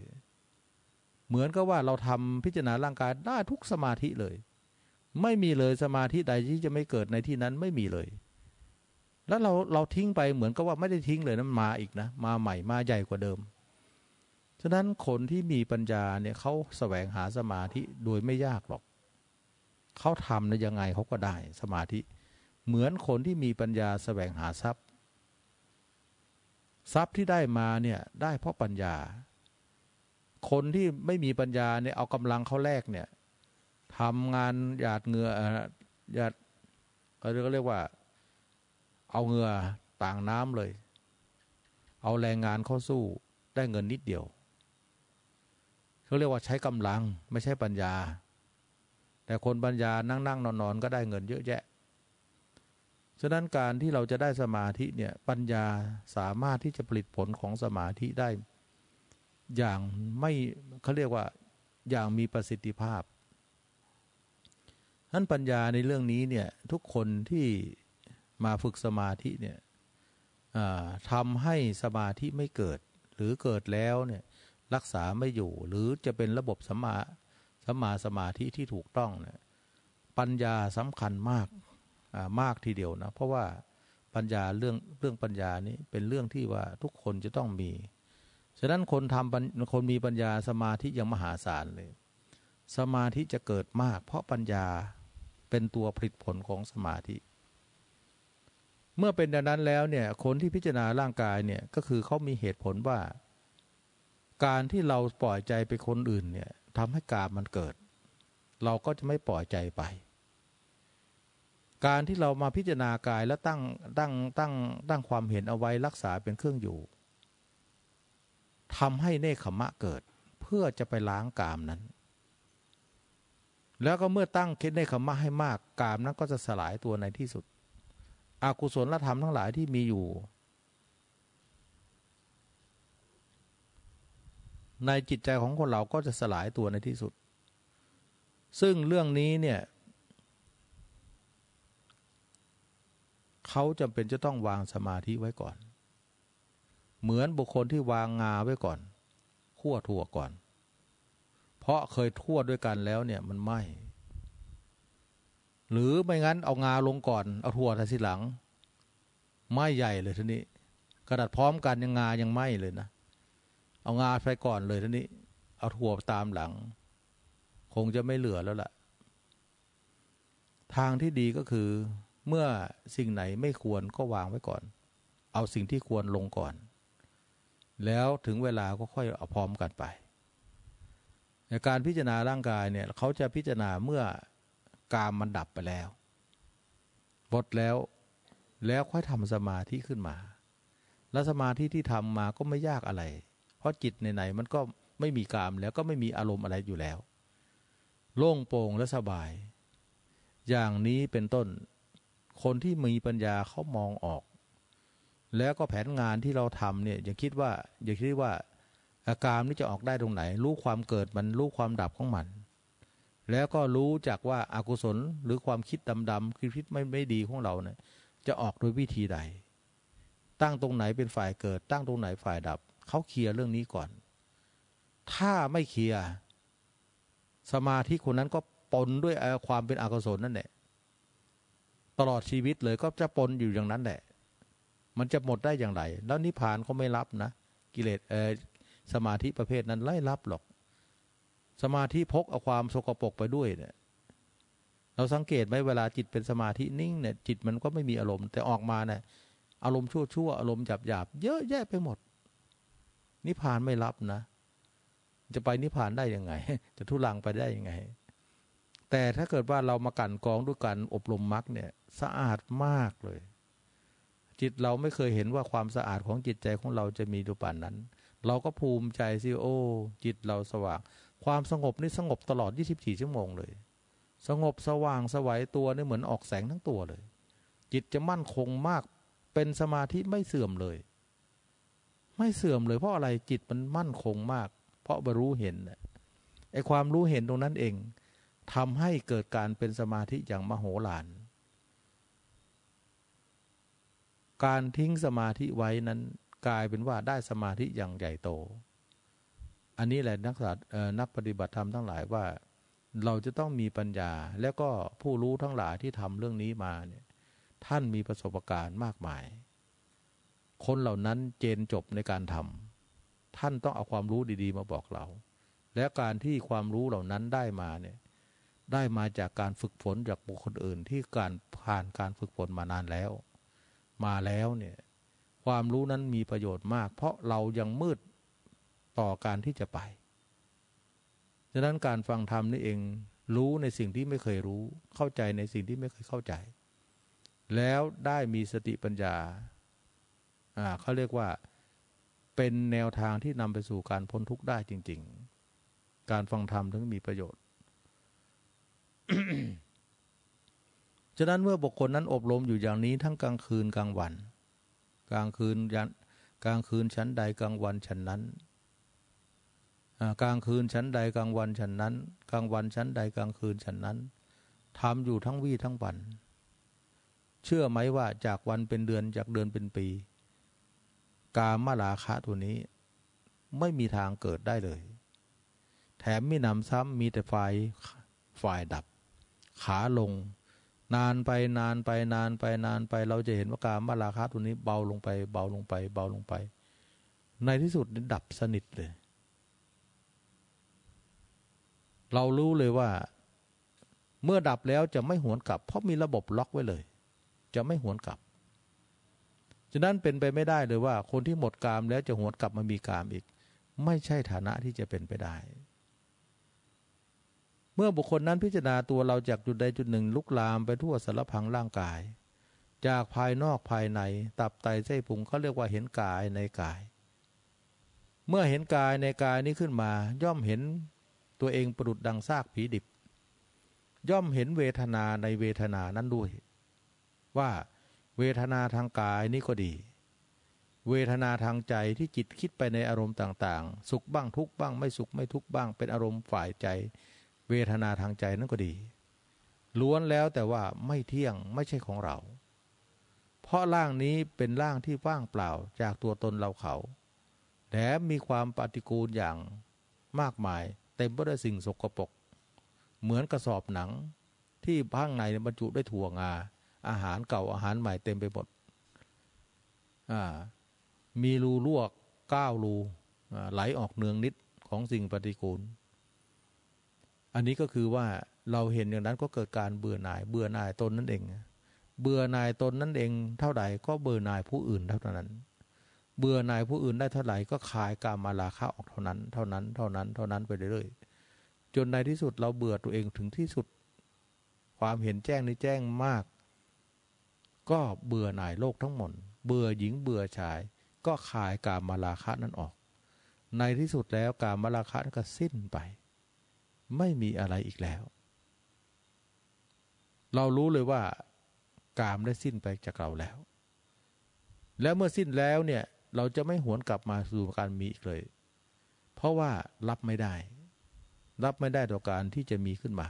[SPEAKER 1] เหมือนกับว่าเราทำพิจารณาร่างกายได้ทุกสมาธิเลย ไม่มีเลยสมาธิใดที่จะไม่เกิดในที่นั้นไม่มีเลย แล้วเราเราทิ้งไปเหมือนกับว่าไม่ได้ทิ้งเลยนะมาอีกนะ มาใหม่มาใหญ่กว่าเดิม ฉะนั้นคนที่มีปัญญาเนี่ยเขาแสวงหาสมาธิโดยไม่ยากหรอก เขาทำนะยังไงเขาก็ได้สมาธิ เหมือนคนที่มีปัญญาแสวงหาทรัพย์ ทรัพย์ที่ได้มาเนี่ยได้เพราะปัญญา คนที่ไม่มีปัญญาเนี่ยเอากำลังเขาแลกเนี่ยทำงานหยาดเงือหยาดเขาเรียกว่า เอาเงื่อต่างน้ำเลย เอาแรงงานเข้าสู้ได้เงินนิดเดียว เขาเรียกว่าใช้กำลังไม่ใช่ปัญญา แต่คนปัญญานั่งนั่งนอนนอนก็ได้เงินเยอะแยะ ฉะนั้นการที่เราจะได้สมาธิเนี่ยปัญญาสามารถที่จะผลิตผลของสมาธิได้ อย่างไม่เขาเรียกว่าอย่างมีประสิทธิภาพนั้นปัญญาในเรื่องนี้เนี่ยทุกคนที่มาฝึกสมาธิเนี่ยทำให้สมาธิไม่เกิด หรือเกิดแล้วเนี่ย รักษาไม่อยู่ หรือจะเป็นระบบสมาสมาสมาธิที่ถูกต้องเนี่ยปัญญาสำคัญมากมากทีเดียวนะเพราะว่าปัญญาเรื่องเรื่องปัญญานี้เป็นเรื่องที่ว่าทุกคนจะต้องมี ฉะนั้นคนทำคนมีปัญญาสมาธิยังมหาศาลเลย สมาธิจะเกิดมาก เพราะปัญญาเป็นตัวผลิตผลของสมาธิ เมื่อเป็นดังนั้นแล้วเนี่ยคนที่พิจารณาร่างกายเนี่ยก็คือเขามีเหตุผลว่า การที่เราปล่อยใจไปคนอื่นเนี่ยทำให้กามมันเกิด เราก็จะไม่ปล่อยใจไป การที่เรามาพิจารณากายแล้วตั้งตั้งตั้งตั้งความเห็นเอาไว้รักษาเป็นเครื่องอยู่ทำให้เนคขมะเกิด เพื่อจะไปล้างกามนั้น แล้วก็เมื่อตั้งคิดในคำว่าให้มากกามนั้นก็จะสลายตัวในที่สุดอกุศลธรรมทั้งหลายที่มีอยู่ ในจิตใจของคนเราก็จะสลายตัวในที่สุด ซึ่งเรื่องนี้เนี่ยเขาจำเป็นจะต้องวางสมาธิไว้ก่อน เหมือนบุคคลที่วางงาไว้ก่อนขั้วถั่วก่อน เพราะเคยทั่วด้วยกันแล้วเนี่ยมันไหมหรือไม่งั้นเอางาลงก่อน เอาถั่วทัทีหลังไหมใหญ่เลยทีนี้กระดาษพร้อมกันยังงายังไหมเลยนะ เอางาไปก่อนเลยทีนี้ เอาถั่วตามหลัง คงจะไม่เหลือแล้วล่ะ ทางที่ดีก็คือ เมื่อสิ่งไหนไม่ควรก็วางไว้ก่อน เอาสิ่งที่ควรลงก่อน แล้วถึงเวลาก็ค่อยเอาพร้อมกันไป ในการพิจารณาร่างกายเนี่ย เขาจะพิจารณาเมื่อกามมันดับไปแล้วหมดแล้วแล้วค่อยทำสมาธิขึ้นมา แล้วสมาธิที่ทำมาก็ไม่ยากอะไร ราะจิตไหนๆมันก็ไม่มีกามแล้วก็ไม่มีอารมณ์อะไรอยู่แล้ว โล่งโปร่งและสบาย อย่างนี้เป็นต้น คนที่มีปัญญาเขามองออก แล้วก็แผนงานที่เราทำเนี่ยอย่าคิดว่าอย่าคิดว่าอาการนี้จะออกได้ตรงไหน รู้ความเกิดมันรู้ความดับของมัน แล้วก็รู้จักว่าอากุศลหรือความคิดดำๆคิดไม่ไม่ดีของเราเนี่ยจะออกโดยวิธีใด ตั้งตรงไหนเป็นฝ่ายเกิด ตั้งตรงไหนฝ่ายดับ เขาเคลียร์เรื่องนี้ก่อน ถ้าไม่เคลียร์สมาธิคนนั้นก็ปนด้วยความเป็นอกุศลนั่นแหละตลอดชีวิตเลยก็จะปนอยู่อย่างนั้นแหละ มันจะหมดได้อย่างไร แล้วนิพพานก็ไม่รับนะ กิเลสเออสมาธิประเภทนั้นไล่รับหรอก สมาธิพกเอาความสกปรกไปด้วยเนี่ย เราสังเกตไหมเวลาจิตเป็นสมาธินิ่งเนี่ยจิตมันก็ไม่มีอารมณ์ แต่ออกมาเนี่ยอารมณ์ชั่วชั่วอารมณ์หยาบหยาบเยอะแยะไปหมด นิพพานไม่รับนะ จะไปนิพพานได้ยังไง จะทุลังไปได้ยังไง แต่ถ้าเกิดว่าเรามากันกองด้วยการอบรมมรรคเนี่ยสะอาดมากเลย จิตเราไม่เคยเห็นว่าความสะอาดของจิตใจของเราจะมีดูป่านนั้น เราก็ภูมิใจสิโอ้จิตเราสว่าง ความสงบนี่สงบตลอด 24 ชั่วโมงเลย สงบสว่างสวัยตัวนี่เหมือนออกแสงทั้งตัวเลย จิตจะมั่นคงมากเป็นสมาธิไม่เสื่อมเลย ไม่เสื่อมเลยเพราะอะไรจิตมันมั่นคงมาก เพราะบรรู้เห็นไอ้ความรู้เห็นตรงนั้นเองทำให้เกิดการเป็นสมาธิอย่างมโหฬารการทิ้งสมาธิไว้นั้นกลายเป็นว่าได้สมาธิอย่างใหญ่โต อันนี้แหละนักสัตนักปฏิบัติธรรมทั้งหลายว่า เราจะต้องมีปัญญา แล้วก็ผู้รู้ทั้งหลายที่ทำเรื่องนี้มาเนี่ยท่านมีประสบการณ์มากมาย คนเหล่านั้นเจนจบในการทำท่านต้องเอาความรู้ดีๆ มาบอกเรา และการที่ความรู้เหล่านั้นได้มาเนี่ยได้มาจากการฝึกฝนจากบุคคลอื่นที่การผ่านการฝึกฝนมานานแล้ว มาแล้วเนี่ยความรู้นั้นมีประโยชน์มาก เพราะเรายังมืดต่อการที่จะไปฉะนั้นการฟังธรรมนี่เองรู้ในสิ่งที่ไม่เคยรู้ เข้าใจในสิ่งที่ไม่เคยเข้าใจ แล้วได้มีสติปัญญาอ่า เขาเรียกว่าเป็นแนวทางที่นำไปสู่การพ้นทุกข์ได้จริง ๆ การฟังธรรมถึงมีประโยชน์ ฉะนั้นเมื่อบุคคลนั้นอบรมอยู่อย่างนี้ทั้งกลางคืนกลางวัน กลางคืนยันกลางคืนชั้นใดกลางวันชั้นนั้นกลางคืนชั้นใดกลางวันชั้นนั้น กลางวันชั้นใดกลางคืนชั้นนั้นทำอยู่ทั้งวี่ทั้งวัน เชื่อไหมว่าจากวันเป็นเดือนจากเดือนเป็นปี กามาลาคะตัวนี้ ไม่มีทางเกิดได้เลย แถมไม่นำซ้ำมีแต่ไฟฝ่ายดับ ขาลง นานไปนานไปนานไปนานไป เราจะเห็นว่ากามาลาคะตัวนี้ เบาลงไป เบาลงไป เบาลงไป ในที่สุดดับสนิทเลย เรารู้เลยว่า เมื่อดับแล้วจะไม่หวนกลับ เพราะมีระบบล็อกไว้เลย จะไม่หวนกลับ ฉะนั้นเป็นไปไม่ได้เลยว่า คนที่หมดกามแล้วจะหวนกลับมามีกามอีก ไม่ใช่ฐานะที่จะเป็นไปได้ เมื่อบุคคลนั้นพิจารณาตัวเราจากจุดใดจุดหนึ่ง ลุกลามไปทั่วสารพังร่างกาย จากภายนอกภายใน ตับไตไส้พุงเขาเรียกว่าเห็นกายในกาย เมื่อเห็นกายในกายนี้ขึ้นมา ย่อมเห็นตัวเองประดุดดังซากผีดิบ ย่อมเห็นเวทนาในเวทนานั้นด้วย ว่า เวทนาทางกายนี่ก็ดี เวทนาทางใจที่จิตคิดไปในอารมณ์ต่างๆ สุขบ้างทุกบ้างไม่สุขไม่ทุกบ้าง เป็นอารมณ์ฝ่ายใจ เวทนาทางใจนั่นก็ดี ล้วนแล้วแต่ว่าไม่เที่ยงไม่ใช่ของเรา เพราะร่างนี้เป็นร่างที่ว่างเปล่าจากตัวตนเราเขาแถมมีความปฏิกูลอย่างมากมาย เต็มไปด้วยสิ่งสกปรกเหมือนกระสอบหนังที่ข้างในบรรจุด้วยถั่วงา อาหารเก่าอาหารใหม่เต็มไปหมดมีรูลวเก้ารูไหลออกเนืองนิดของสิ่งปฏิกูล อันนี้ก็คือว่าเราเห็นอย่างนั้นก็เกิดการเบื่อหน่าย เบื่อหน่ายตนนั่นเอง เบื่อหน่ายตนนั่นเองเท่าใดก็เบื่อหน่ายผู้อื่นเท่านั้น เบื่อหน่ายผู้อื่นได้เท่าไหร่ก็คายกามาลาคะออกเท่านั้น เท่านั้น เท่านั้น เท่านั้นไปเรื่อยๆ จนในที่สุดเราเบื่อตัวเองถึงที่สุด ความเห็นแจ้งในแจ้งมาก ก็เบื่อหน่ายโลกทั้งหมด เบื่อหญิงเบื่อชาย ก็คายกามมาลาคะนั้นออก ในที่สุดแล้วกามมาลาคะก็สิ้นไป ไม่มีอะไรอีกแล้ว เรารู้เลยว่ากามได้สิ้นไปจากเราแล้ว แล้วเมื่อสิ้นแล้วเนี่ยเราจะไม่หวนกลับมาสู่การมีอีกเลย เพราะว่ารับไม่ได้ รับไม่ได้ต่อการที่จะมีขึ้นมา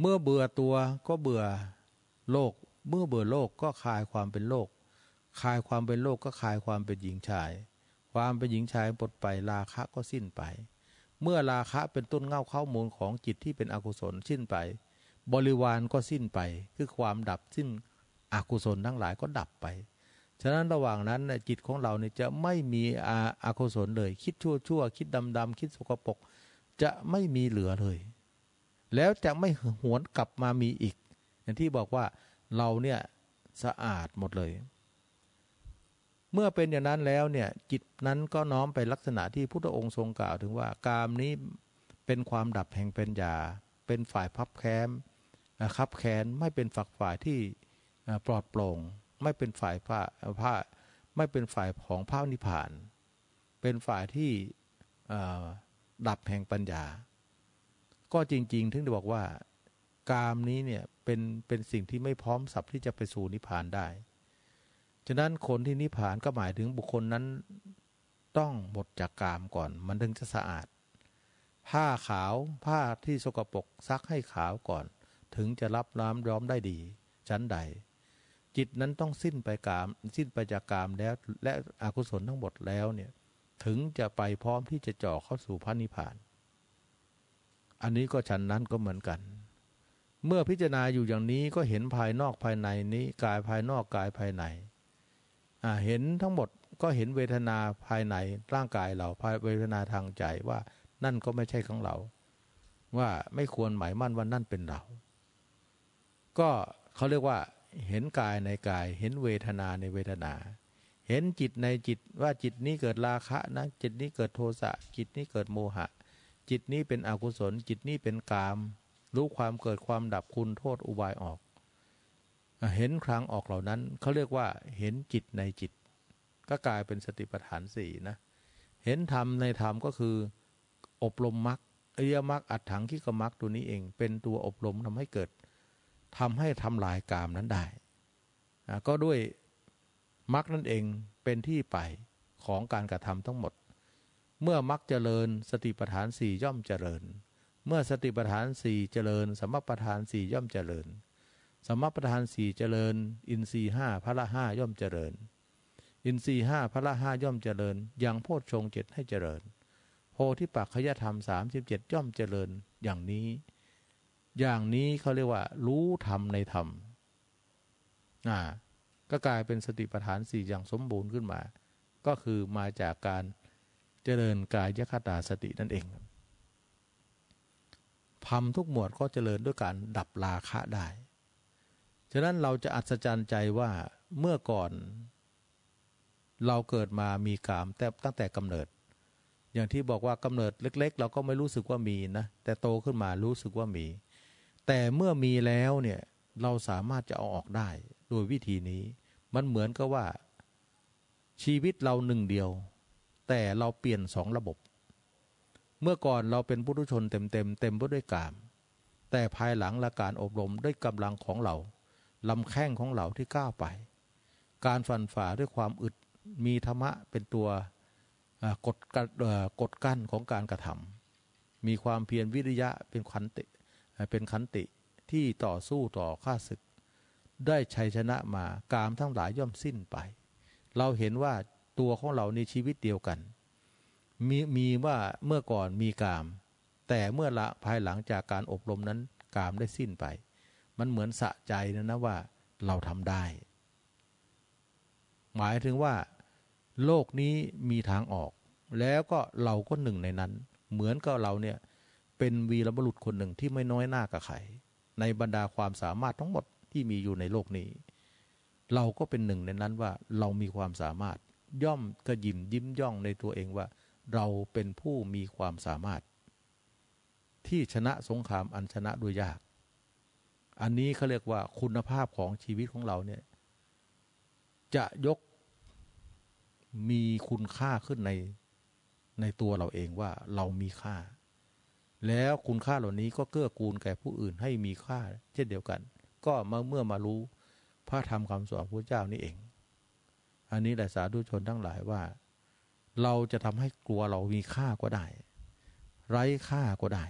[SPEAKER 1] เมื่อเบื่อตัวก็เบื่อ โลกเมื่อเบื่อโลกก็คลายความเป็นโลกคลายความเป็นโลกก็คลายความเป็นหญิงชาย ความเป็นหญิงชายปลดไปราคะก็สิ้นไป เมื่อราคะเป็นต้นเง่าเข้ามูลของจิตที่เป็นอกุศลสิ้นไป บริวารก็สิ้นไป คือความดับสิ้นอกุศลทั้งหลายก็ดับไป ฉะนั้นระหว่างนั้นจิตของเราเนี่ยจะไม่มีอาอาโคศลเลย คิดชั่วชั่วคิดดำดำคิดสกปรกจะไม่มีเหลือเลย แล้วจะไม่หวนกลับมามีอีก อย่างที่บอกว่าเราเนี่ยสะอาดหมดเลย เมื่อเป็นอย่างนั้นแล้วเนี่ยจิตนั้นก็น้อมไปลักษณะที่พุทธองค์ทรงกล่าวถึงว่ากามนี้เป็นความดับแห่งเป็นยา เป็นฝ่ายพับแคมคับแค้นไม่เป็นฝักฝ่ายที่ปลอดโปร่ง ไม่เป็นฝ่ายผ้าผ้าไม่เป็นฝ่ายของพระนิพพาน เป็นฝ่ายที่ดับแห่งปัญญา ก็จริง ๆ ถึงได้บอกว่า กามนี้เนี่ยเป็นเป็นสิ่งที่ไม่พร้อมสับที่จะไปสู่นิพพานได้ ฉะนั้นคนที่นิพพานก็หมายถึงบุคคลนั้นต้องหมดจากกามก่อน มันถึงจะสะอาด ผ้าขาวผ้าที่สกปรกซักให้ขาวก่อน ถึงจะรับน้ำย้อมได้ดี ชั้นใด จิตนั้นต้องสิ้นไปกาม สิ้นไปจากกามแล้ว และอกุศลทั้งหมดแล้วเนี่ยถึงจะไปพร้อมที่จะจ่อเข้าสู่พระนิพพาน อันนี้ก็ฉันนั้นก็เหมือนกัน เมื่อพิจารณาอยู่อย่างนี้ก็เห็นภายนอกภายในนี้กายภายนอกกายภายในเห็นทั้งหมดก็เห็นเวทนาภายในร่างกายเราภายเวทนาทางใจว่านั่นก็ไม่ใช่ของเรา ว่าไม่ควรหมายมั่นว่านั่นเป็นเรา ก็เขาเรียกว่า เห็นกายในกาย เห็นเวทนาในเวทนา เห็นจิตในจิตว่าจิตนี้เกิดราคะนะ จิตนี้เกิดโทสะจิตนี้เกิดโมหะ จิตนี้เป็นอกุศล จิตนี้เป็นกาม รู้ความเกิดความดับคุณโทษอุบายออก เห็นครั้งออกเหล่านั้นเขาเรียกว่าเห็นจิตในจิต ก็กลายเป็นสติปัฏฐานสี่นะเห็นธรรมในธรรมก็คือ อบรมมรรคอริยมรรคอัดถังขีกมรรคตัวนี้เอง เป็นตัวอบรมทำให้เกิดทำให้ทำลายกามนั้นได้ก็ด้วยมรรคนั่นเองเป็นที่ไปของการกระทำทั้งหมด เมื่อมรรคเจริญสติปัฏฐานสี่ย่อมเจริญ เมื่อสติปัฏฐานสี่เจริญสมปัฏฐานสี่ย่อมเจริญสมปัฏฐานสี่เจริญ อินทรีห้าพระห้าย่อมเจริญ อินทรีห้าพระห้าย่อมเจริญอยังโพชฌงเจ็ดให้เจริญ โพธิปักขยธรรมสามสิบเจ็ดย่อมเจริญอย่างนี้ อย่างนี้เขาเรียกว่า รู้ธรรมในธรรมอ่าก็กลายเป็นสติปัฏฐานสี่อย่างสมบูรณ์ขึ้นมา ก็คือมาจากการเจริญกายยคตาสตินั่นเอง พรมทุกหมวดก็เจริญด้วยการดับราคะได้ ฉะนั้นเราจะอัศจรรย์ใจว่าเมื่อก่อน เราเกิดมามีกามแต่ตั้งแต่กำเนิด อย่างที่บอกว่ากำเนิดเล็ก ๆ เราก็ไม่รู้สึกว่ามีนะ แต่โตขึ้นมารู้สึกว่ามี แต่เมื่อมีแล้วเนี่ยเราสามารถจะเอาออกได้ โดยวิธีนี้ มันเหมือนกับว่าชีวิตเราหนึ่งเดียว แต่เราเปลี่ยนสองระบบ เมื่อก่อนเราเป็นผู้ทุชนเต็มเต็มเต็มไปด้วยกาม แต่ภายหลังละการอบรมด้วยกำลังของเราลำแข้งของเราที่ก้าวไป การฟันฝ่าด้วยความอึดมีธรรมะเป็นตัวกดกดกั้นของการกระทำมีความเพียรวิริยะเป็นขันติเป็นขันติที่ต่อสู้ต่อข้าศึก ได้ชัยชนะมากามทั้งหลายย่อมสิ้นไป เราเห็นว่าตัวของเราในชีวิตเดียวกัน มีมีว่าเมื่อก่อนมีกาม แต่เมื่อละภายหลังจากการอบรมนั้นกามได้สิ้นไป มันเหมือนสะใจนะนะว่าเราทำได้ หมายถึงว่า โลกนี้มีทางออก แล้วก็เราก็หนึ่งในนั้น เหมือนกับเราเนี่ยเป็นวีรบุรุษคนหนึ่งที่ไม่น้อยหน้ากับใครในบรรดาความสามารถทั้งหมดที่มีอยู่ในโลกนี้ เราก็เป็นหนึ่งในนั้นว่าเรามีความสามารถย่อมกระยิมยิ้มย่องในตัวเองว่า เราเป็นผู้มีความสามารถ ที่ชนะสงครามอันชนะด้วยยาก อันนี้เขาเรียกว่าคุณภาพของชีวิตของเราเนี่ย จะยกมีคุณค่าขึ้นในในตัวเราเองว่าเรามีค่า แล้วคุณค่าเหล่านี้ก็เกื้อกูลแก่ผู้อื่นให้มีค่า เช่นเดียวกัน ก็มาเมื่อมารู้พระธรรมคำสอนพระเจ้านี่เอง อันนี้แหละสาธุชนทั้งหลายว่า เราจะทำให้กลัวเรามีค่าก็ได้ ไร้ค่าก็ได้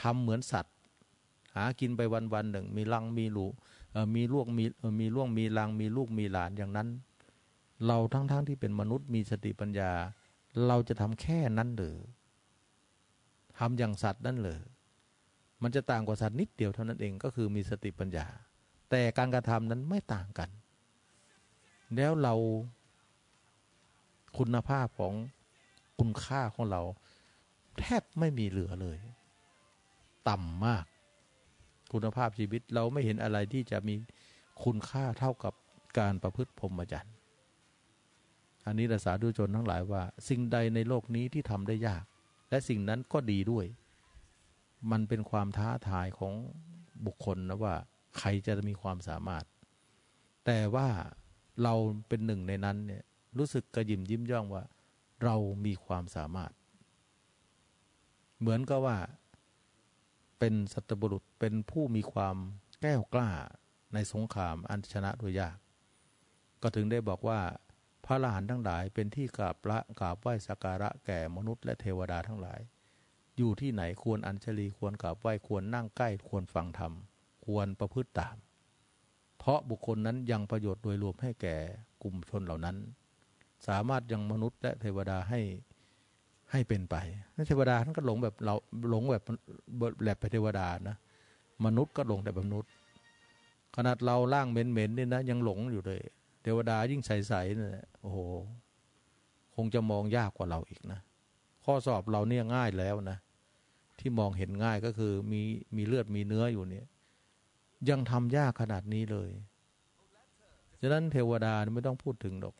[SPEAKER 1] ทำเหมือนสัตว์ หากินไปวันวันหนึ่ง มีลังมีลูมีลูกมีมีล่วงมีลังมีลูกมีหลานอย่างนั้น เราทั้งๆทที่เป็นมนุษย์มีสติปัญญา เราจะทำแค่นั้นหรือทำอย่างสัตว์นั่นเลยมันจะต่างกว่าสัตว์นิดเดียวเท่านั้นเองก็คือมีสติปัญญา แต่การกระทำนั้นไม่ต่างกัน แล้วเรา คุณภาพของคุณค่าของเรา แทบไม่มีเหลือเลย ต่ำมาก คุณภาพชีวิตเราไม่เห็นอะไรที่จะมีคุณค่าเท่ากับการประพฤติพรหมจรรย์อันนี้รัสาดูชนทั้งหลายว่า สิ่งใดในโลกนี้ที่ทำได้ยาก และสิ่งนั้นก็ดีด้วย มันเป็นความท้าทายของบุคคลนะว่า ใครจะมีความสามารถ แต่ว่าเราเป็นหนึ่งในนั้นเนี่ย รู้สึกกระยิมยิ้มย่องว่า เรามีความสามารถ เหมือนกับว่า เป็นสัตบุรุษเป็นผู้มีความแก้วกล้าในสงครามอันชนะโดยยาก ก็ถึงได้บอกว่า พระอรหันทั้งหลายเป็นที่กราบละกราบไหว้สักการะแก่มนุษย์และเทวดาทั้งหลาย อยู่ที่ไหนควรอัญชลีควรกราบไหว้ควรนั่งใกล้ควรฟังธรรม ควรประพฤติตาม เพราะบุคคลนั้นยังประโยชน์โดยรวมให้แก่กลุ่มชนเหล่านั้น สามารถยังมนุษย์และเทวดาให้ให้เป็นไปเทวดาท่านก็หลงแบบเราหลงแบบแบบไปเทวดานะ มนุษย์ก็หลงแต่แบบมนุษย์ ขนาดเราล่างเหม็นๆนี่นะยังหลงอยู่เลย เทวดายิ่งใสๆเนี่ยโอ้โห คงจะมองยากกว่าเราอีกนะ ข้อสอบเราเนี่ยง่ายแล้วนะ ที่มองเห็นง่ายก็คือมีมีเลือดมีเนื้ออยู่เนี่ย ยังทำยากขนาดนี้เลย ฉะนั้นเทวดาไม่ต้องพูดถึงหรอก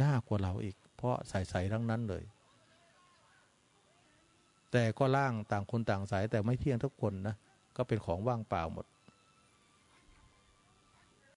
[SPEAKER 1] ยากกว่าเราอีก เพราะใสๆทั้งนั้นเลย แต่ก็ล่างต่างคนต่างสายแต่ไม่เที่ยงทุกคนนะ ก็เป็นของว่างเปล่าหมด